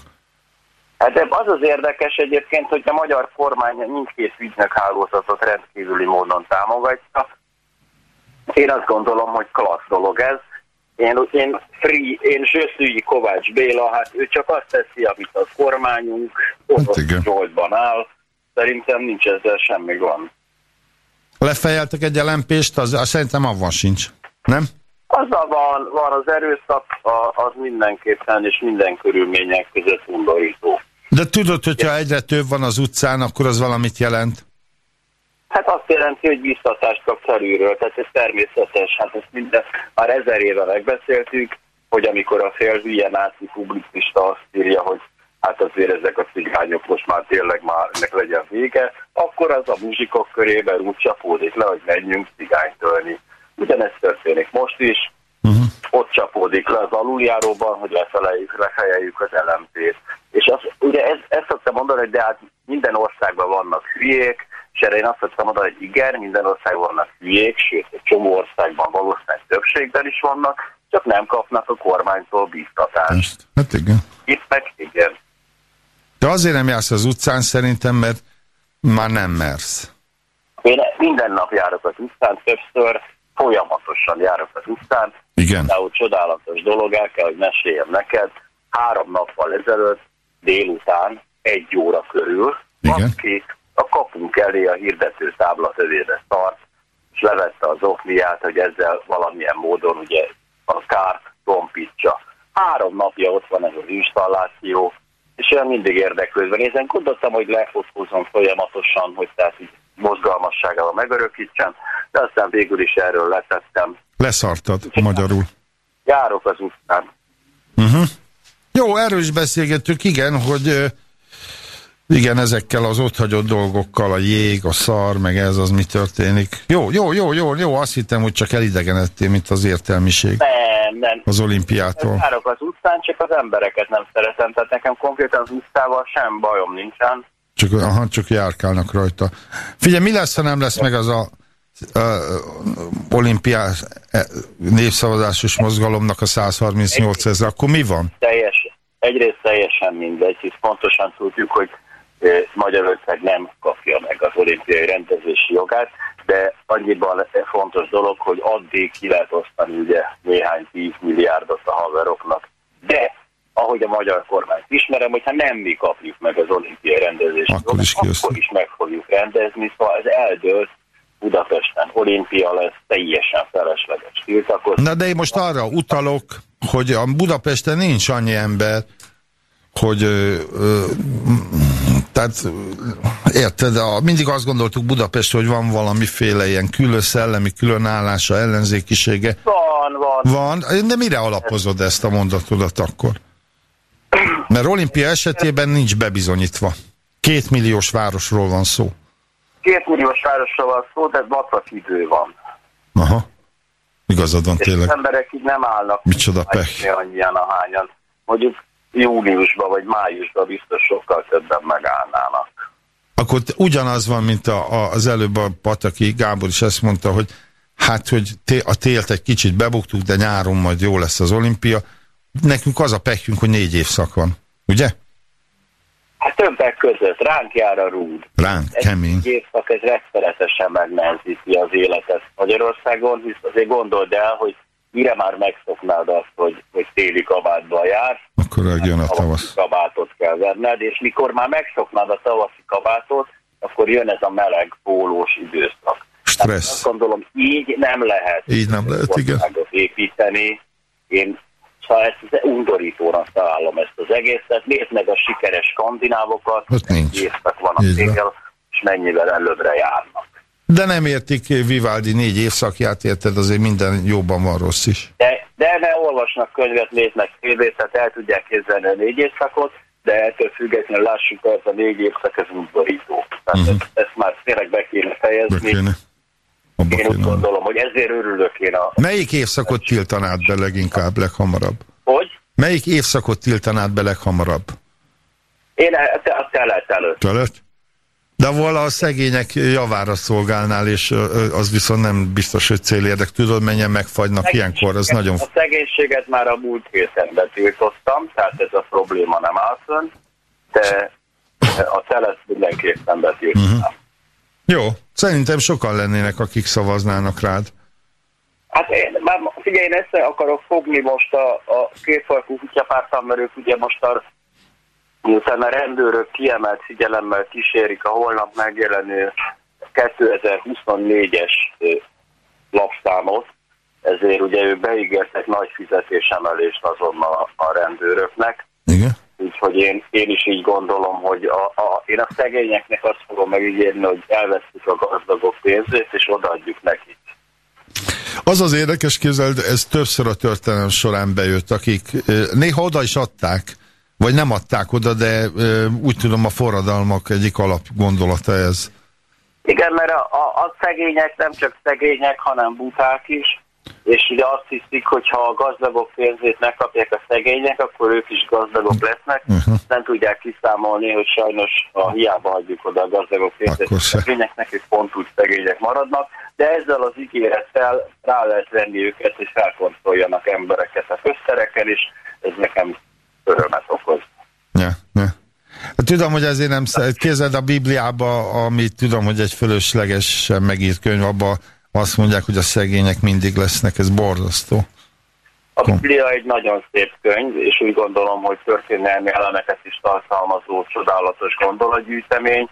Hát az az érdekes egyébként, hogy a magyar kormány mindkét ügynökhálózatot rendkívüli módon támogatja. Én azt gondolom, hogy klassz dolog ez. Én, én free, én Zsöszűi Kovács Béla, hát ő csak azt teszi, amit a kormányunk hát áll. Szerintem nincs ezzel semmi gond. Lefejeltek egy elempést, az, az szerintem avval sincs, nem? Azzal van, van az erőszak, az mindenképpen és minden körülmények között undorító. De tudod, hogyha egyre több van az utcán, akkor az valamit jelent? Hát azt jelenti, hogy biztatást kap felülről, tehát ez természetes. Hát ezt minden, már ezer éve megbeszéltük, hogy amikor a fél hülye náci publicista azt írja, hogy hát azért ezek a cigányok most már tényleg már ennek legyen vége, akkor az a muzsikok körében úgy csapódik le, hogy menjünk cigánytölni. Ugyanezt történik most is. Uh-huh. ott csapódik le az aluljáróban, hogy lefeleljük, lefejeljük az LMP-t. És az, ugye ez, ezt szoktam mondani, hogy de hát minden országban vannak hülyék, és erre én azt szoktam mondani, hogy igen, minden országban vannak hülyék, sőt, egy csomó országban valószínűleg többségben is vannak, csak nem kapnak a kormánytól bíztatást. Hát igen. Itt meg igen. De azért nem jársz az utcán szerintem, mert már nem mersz. Én minden nap járok az utcán, többször folyamatosan járok az utcán. Igen. De úgy csodálatos dolog, el kell, hogy meséljem neked. Három nappal ezelőtt délután egy óra körül, Igen. aki a kapunk elé a hirdető tábla tövére tart, és levette az okniát, hogy ezzel valamilyen módon ugye a kárt tompítsa. Három napja ott van ez az installáció, és olyan mindig érdeklődve nézem. Gondoltam, hogy lefotózom folyamatosan, hogy tehát így mozgalmasságával megörökítsem, de aztán végül is erről letettem. Leszartad Úgy, magyarul. Járok az utcán. Uh -huh. Jó, erről is beszélgettük, igen, hogy igen, ezekkel az ott hagyott dolgokkal, a jég, a szar, meg ez az mi történik. Jó, jó, jó, jó, jó, azt hittem, hogy csak elidegenedtél, mint az értelmiség. Nem, nem. Az olimpiától. Járok az utcán, csak az embereket nem szeretem, tehát nekem konkrétan az utcával sem bajom nincsen. Csak, aha, csak járkálnak rajta. Figyelj, mi lesz, ha nem lesz meg az a olimpiás e, népszavazásos mozgalomnak a 138 ezer, akkor mi van? Teljes, egyrészt teljesen mindegy, hisz pontosan tudjuk, hogy Magyarország nem kapja meg az olimpiai rendezési jogát, de annyiban fontos dolog, hogy addig ki lehet osztani ugye néhány 10 milliárdot a haveroknak. De ahogy a magyar kormányt ismerem, hogyha nem mi kapjuk meg az olimpiai rendezési akkor is, akkor is meg fogjuk rendezni, szóval ez eldőlt, Budapesten olimpia lesz, teljesen felesleges tiltakozni. Na de én most arra utalok, hogy a Budapesten nincs annyi ember, hogy ö, ö, tehát érted, a, mindig azt gondoltuk Budapest, hogy van valamiféle ilyen külön szellemi különállása, ellenzékisége. Van, van. Van, de mire alapozod ezt a mondatodat akkor? Mert olimpia esetében nincs bebizonyítva. Két milliós városról van szó. Két milliós városról van szó, de vacak idő van. Aha. Igazad van És tényleg. az emberek így nem állnak. Micsoda pech. Annyian ahányan. Mondjuk júliusban vagy májusban biztos sokkal többen megállnának. Akkor ugyanaz van, mint a, a, az előbb a Pataki Gábor is ezt mondta, hogy hát, hogy té a télt egy kicsit bebuktuk, de nyáron majd jó lesz az olimpia. Nekünk az a pekünk, hogy négy évszak van, ugye? Hát többek között ránk jár a rúd. Ránk, ez kemény. Egy évszak, ez rettenetesen megnehezíti az életet Magyarországon, hisz azért gondold el, hogy mire már megszoknád azt, hogy, hogy téli kabátban jár, akkor jön a tavasz. kabátot kell venned, és mikor már megszoknád a tavaszi kabátot, akkor jön ez a meleg, pólós időszak. Stressz. Tehát azt gondolom, így nem lehet. Így nem lehet, igen. építeni. Én szóval ezt undorítónak találom ezt az egészet. Nézd meg a sikeres skandinávokat, évek van a cél, és mennyivel előbbre járnak. De nem értik Vivaldi négy évszakját, érted, azért minden jóban van rossz is. De, de ne olvasnak könyvet, néznek tévét, tehát el tudják képzelni a négy évszakot, de ettől függetlenül lássuk, hogy ez a négy évszak, ez undorító. Tehát uh -huh. ezt, ezt már tényleg be kéne fejezni. Be kéne. Abba én úgy gondolom, hogy ezért örülök én a... Melyik évszakot tiltanád be leginkább, leghamarabb? Hogy? Melyik évszakot tiltanád be leghamarabb? Én a telet előtt. Telet? De vala a szegények javára szolgálnál, és az viszont nem biztos, hogy célérdek. Tudod, mennyien megfagynak ilyenkor, az nagyon... A szegénységet már a múlt héten betiltottam, tehát ez a probléma nem áll fönn, de a telet mindenképpen betiltottam. Uh -huh. Jó, szerintem sokan lennének, akik szavaznának rád. Hát én, már figyelj, én ezt akarok fogni most a, a kétfajkú kutyapártam, mert ők ugye most a miután a rendőrök kiemelt figyelemmel kísérik a holnap megjelenő 2024-es lapszámot, ezért ugye ők beígértek nagy fizetésemelést azonnal a rendőröknek. Igen. Úgyhogy én, én is így gondolom, hogy a, a, én a szegényeknek azt fogom megígérni, hogy elvesztük a gazdagok pénzét, és odaadjuk nekik. Az az érdekes, képzeld, ez többször a történelem során bejött, akik néha oda is adták, vagy nem adták oda, de úgy tudom a forradalmak egyik alapgondolata ez. Igen, mert a, a, a szegények nem csak szegények, hanem buták is, és ugye azt hiszik, hogy ha a gazdagok pénzét megkapják a szegények, akkor ők is gazdagok lesznek. Uh-huh. Nem tudják kiszámolni, hogy sajnos a hiába adjuk oda a gazdagok pénzét a szegényeknek, és pont úgy szegények maradnak, de ezzel az ígérettel rá lehet venni őket, hogy felkontroljanak embereket a köztereken, és ez nekem örömet okoz. Ja, ja. Hát tudom, hogy ezért nem Kézed a Bibliába, amit tudom, hogy egy fölöslegesen megírt könyv, abba azt mondják, hogy a szegények mindig lesznek, ez borzasztó. A Biblia egy nagyon szép könyv, és úgy gondolom, hogy történelmi elemeket is tartalmazó csodálatos gondolatgyűjtemény.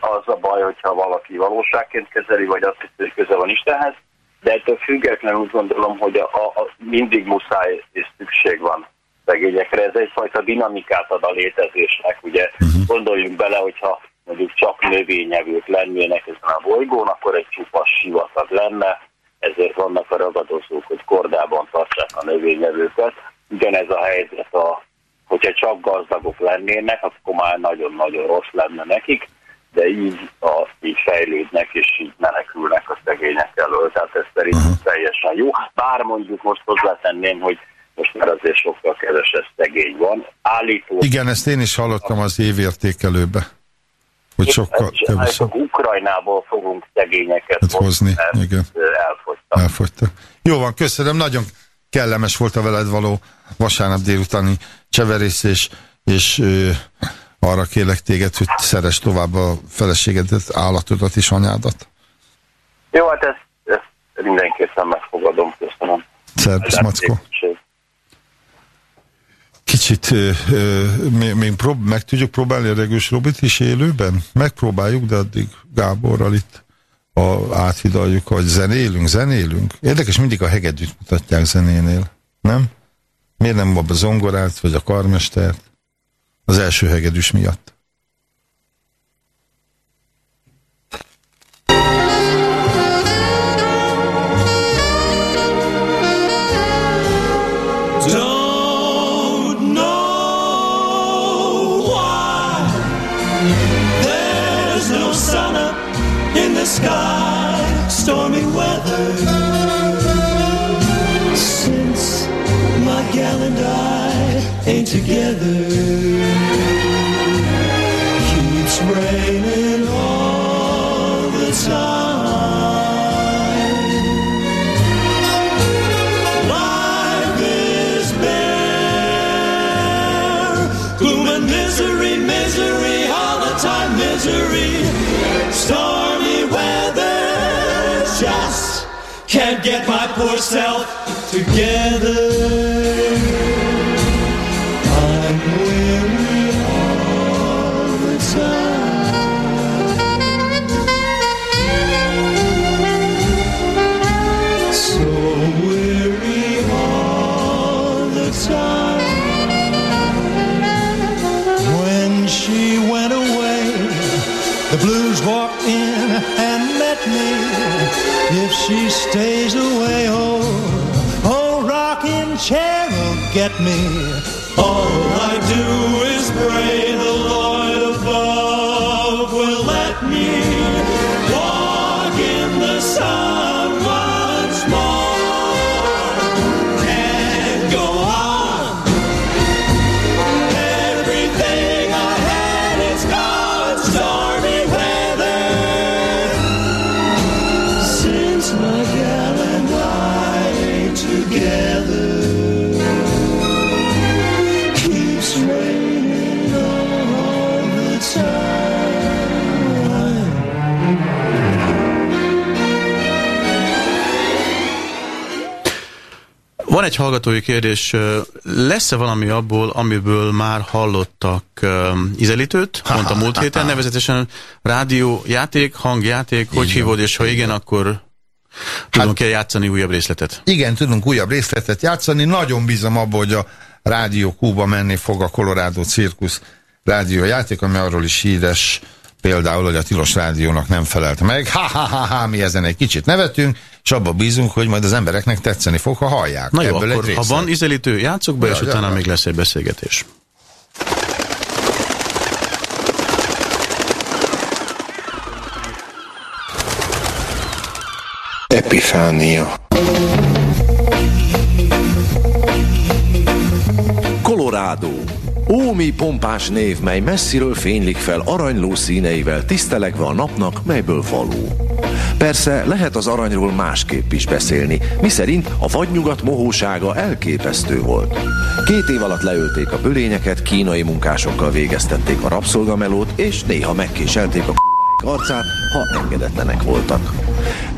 Az a baj, hogyha valaki valóságként kezeli, vagy azt hiszi, hogy köze van Istenhez, de ettől függetlenül úgy gondolom, hogy a, a, a mindig muszáj és szükség van szegényekre. Ez egyfajta dinamikát ad a létezésnek. Ugye uh-huh. gondoljunk bele, hogyha mondjuk csak növényevők lennének ezen a bolygón, akkor egy csupas sivatag lenne, ezért vannak a ragadozók, hogy kordában tartsák a növényevőket. Ugyanez a helyzet, a, hogyha csak gazdagok lennének, akkor már nagyon-nagyon rossz lenne nekik, de így, a, így fejlődnek, és így menekülnek a szegények elől. Tehát ez szerintem uh-huh. teljesen jó. Bár mondjuk most hozzátenném, hogy most már azért sokkal kevesebb szegény van. Állító... Igen, ezt én is hallottam az évértékelőbe. Hogy sokkal kevesebb. Ukrajnából fogunk szegényeket hát hozni. Igen. Elfogyta. Elfogyta. Jó van, köszönöm. Nagyon kellemes volt a veled való vasárnap délutáni cseverészés, és ö, arra kérlek téged, hogy szeres tovább a feleségedet, állatodat és anyádat. Jó, hát ezt, ezt mindenképpen megfogadom. Köszönöm. Szervusz, Mackó. Kicsit még, meg tudjuk próbálni a Regős Robit is élőben? Megpróbáljuk, de addig Gáborral itt a, áthidaljuk, hogy zenélünk, zenélünk. Érdekes, mindig a hegedűt mutatják zenénél, nem? Miért nem a zongorát, vagy a karmestert? Az első hegedűs miatt. Get my poor self together. Me. Van egy hallgatói kérdés, lesz-e valami abból, amiből már hallottak izelítőt, mondta múlt héten, nevezetesen rádió, játék, hangjáték, hogy igen, hívod, és ha igen, akkor tudunk-e hát, játszani újabb részletet? Igen, tudunk újabb részletet játszani. Nagyon bízom abban, hogy a Rádió Kuba menni fog a Colorado Circus rádiójáték, ami arról is híres, Például, hogy a Tilos Rádiónak nem felelt meg, ha ha ha ha, mi ezen egy kicsit nevetünk, és abba bízunk, hogy majd az embereknek tetszeni fog, ha hallják. Na jó, Ebből akkor ha van ízelítő, játsszuk be, ja, és ja, utána ja. még lesz egy beszélgetés. Epifánia Colorado Ómi pompás név, mely messziről fénylik fel aranyló színeivel, tisztelegve a napnak, melyből való. Persze lehet az aranyról másképp is beszélni, miszerint a vadnyugat mohósága elképesztő volt. Két év alatt leölték a bölényeket, kínai munkásokkal végeztették a rabszolgamelót, és néha megkéselték a arcát, ha engedetlenek voltak.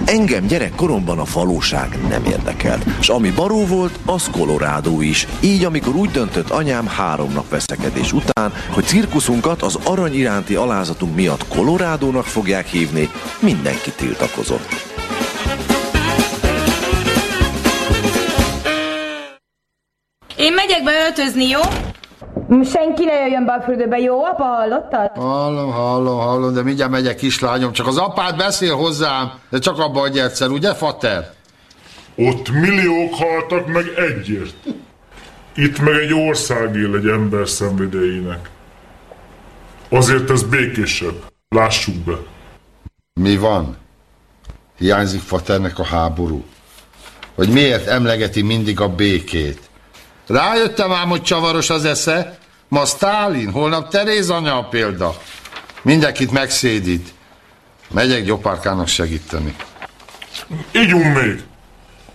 Engem gyerekkoromban a valóság nem érdekelt, és ami baró volt, az Colorado is. Így, amikor úgy döntött anyám három nap veszekedés után, hogy cirkuszunkat az arany iránti alázatunk miatt Colorado-nak fogják hívni, mindenki tiltakozott. Én megyek be jó? Senki ne jöjjön be a fürdőbe, jó apa, hallottad? Hallom, hallom, hallom, de mindjárt megyek kislányom, csak az apád beszél hozzám, de csak abba adj egyszer, ugye, Fater? Ott milliók haltak meg egyért. Itt meg egy ország él egy ember szenvedélyének. Azért ez békésebb. Lássuk be. Mi van? Hiányzik Faternek a háború? Vagy miért emlegeti mindig a békét? Rájöttem ám, hogy csavaros az esze. Ma Stálin, holnap Teréz anya a példa. Mindenkit megszédít. Megyek Gyopárkának segíteni. Ígyunk még!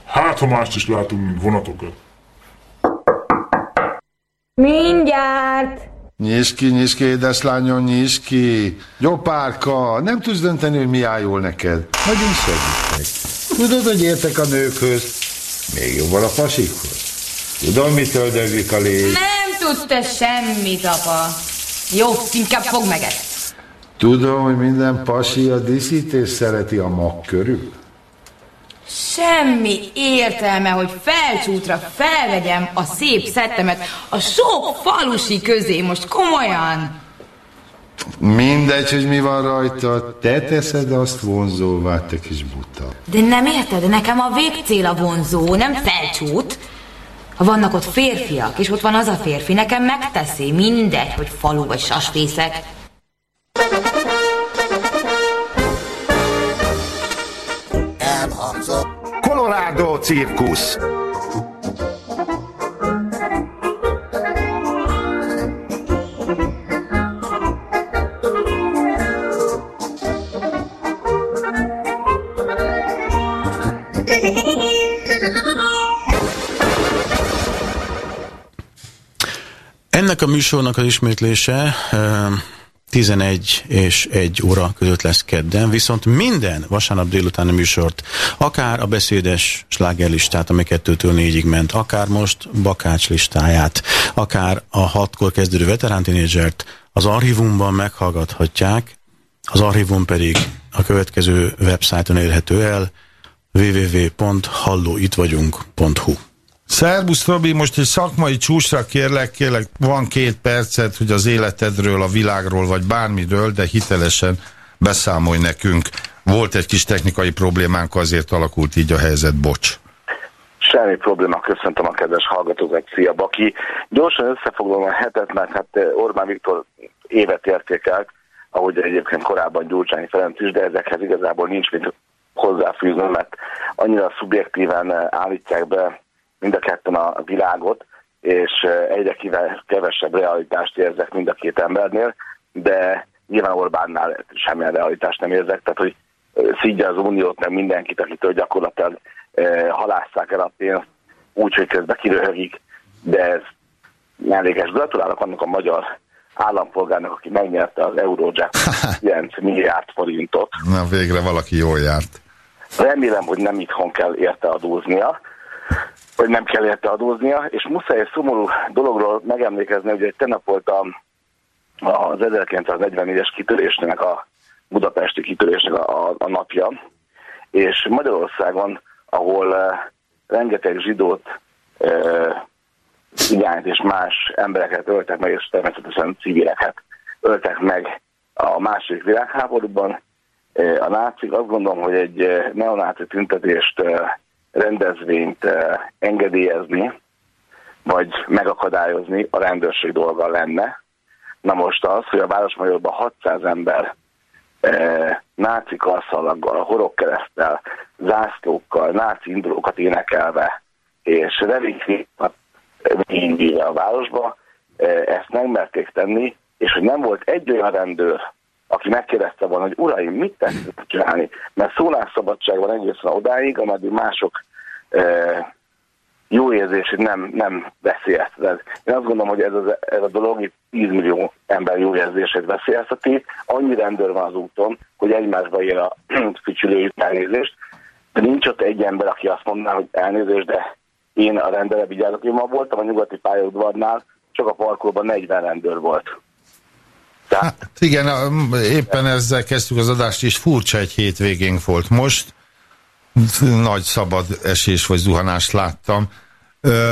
Hát, ha mást is látunk, mint vonatokat. Mindjárt! Nyisd ki, nyisd ki, édeslányom, nyisd ki. Gyopárka, nem tudsz dönteni, hogy mi áll jól neked. Nagyon segítek. Tudod, hogy értek a nőkhöz? Még jobban a pasikhoz. Tudom, mit öldöglik a légy. Nem tudsz te semmit, apa. Jó, inkább fog meg ezt. Tudom, hogy minden pasi a díszítés szereti a mag körül. Semmi értelme, hogy felcsútra felvegyem a szép szettemet a sok falusi közé, most komolyan. Mindegy, hogy mi van rajta, te teszed azt vonzóvá, te kis buta. De nem érted, nekem a végcél a vonzó, nem felcsút. Ha vannak ott férfiak, és ott van az a férfi, nekem megteszi, mindegy, hogy falu vagy sasfészek. Colorado cirkusz. Ennek a műsornak az ismétlése 11 és 1 óra között lesz kedden, viszont minden vasárnap délutáni műsort, akár a beszédes slágerlistát, ami 2-től 4-ig ment, akár most Bakács listáját, akár a hatkor kezdődő veterán tínédzsert az archívumban meghallgathatják, az archívum pedig a következő websájton érhető el www.hallóittvagyunk.hu Szerbusz Robi, most egy szakmai csúcsra kérlek, kérlek, van két percet, hogy az életedről, a világról, vagy bármiről, de hitelesen beszámolj nekünk. Volt egy kis technikai problémánk, azért alakult így a helyzet, bocs. Semmi probléma, köszöntöm a kedves hallgatókat, szia Baki. Gyorsan összefoglalom a hetet, mert hát eh, Orbán Viktor évet értékelt, ahogy egyébként korábban Gyurcsányi Ferenc is, de ezekhez igazából nincs mit hozzáfűznöm, mert annyira szubjektíven eh, állítják be mind a ketten a világot, és egyre kevesebb realitást érzek mind a két embernél, de nyilván Orbánnál semmilyen realitást nem érzek, tehát hogy szígye az uniót, nem mindenkit, akitől gyakorlatilag halásszák el a pénzt, úgyhogy közben kiröhögik, de ez mellékes. Gratulálok annak a magyar állampolgárnak, aki megnyerte az Eurojackpot 9 milliárd forintot. Na végre valaki jól járt. Remélem, hogy nem itthon kell érte adóznia, hogy nem kell érte adóznia, és muszáj egy szomorú dologról megemlékezni, hogy tegnap volt a, az 1944-es kitörésnek, a budapesti kitörésnek a, a napja, és Magyarországon, ahol uh, rengeteg zsidót uh, igányt és más embereket öltek meg, és természetesen civileket öltek meg a második világháborúban, uh, a nácik azt gondolom, hogy egy neonáci tüntetést rendezvényt eh, engedélyezni, vagy megakadályozni a rendőrség dolga lenne. Na most az, hogy a Városmajorban 600 ember e, náci karszalaggal, horogkereszttel, zászlókkal, náci indulókat énekelve, és relikviát végigvíve a városba, ezt megmerték tenni, és hogy nem volt egy olyan rendőr, aki megkérdezte volna, hogy uraim, mit tesznek csinálni? Mert szólásszabadság van egészen odáig, ameddig mások e, jó érzését nem, nem veszélyeztet. Én azt gondolom, hogy ez, az, ez a dolog itt 10 millió ember jó érzését veszélyezteti. Annyi rendőr van az úton, hogy egymásba ér a fücsülőjük elnézést, de nincs ott egy ember, aki azt mondaná, hogy elnézést, de én a rendőre vigyázok. Én ma voltam a nyugati pályaudvarnál, csak a parkolban 40 rendőr volt. Tehát... Hát igen, éppen ezzel kezdtük az adást, és furcsa egy hétvégén volt most. Nagy szabad esés vagy zuhanást láttam. Ö,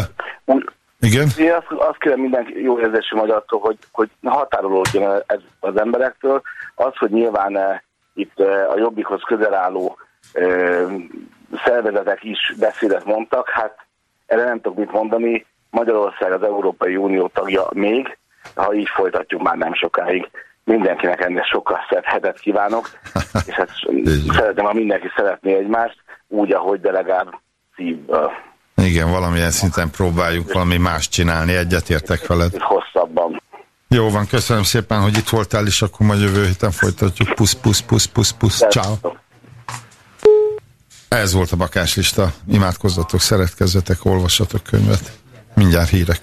igen? Én azt, azt kérem mindenki jó érzésű magyartól, hogy, hogy határolódjon ez az emberektől. Az, hogy nyilván e, itt e, a jobbikhoz közel álló e, szervezetek is beszédet mondtak, hát erre nem tudok mit mondani. Magyarország az Európai Unió tagja még, ha így folytatjuk már nem sokáig. Mindenkinek ennél sokkal szebb hetet kívánok, és hát szeretném, ha mindenki szeretné egymást, úgy, ahogy, de legalább szívből. Igen, valamilyen szinten próbáljuk valami más csinálni, egyetértek veled. Hosszabban. Jó van, köszönöm szépen, hogy itt voltál, és akkor majd jövő héten folytatjuk. Pusz, pusz, pusz, pusz, pusz. Ciao. Ez volt a bakáslista. Imádkozzatok, szeretkezzetek, olvassatok könyvet. Mindjárt hírek.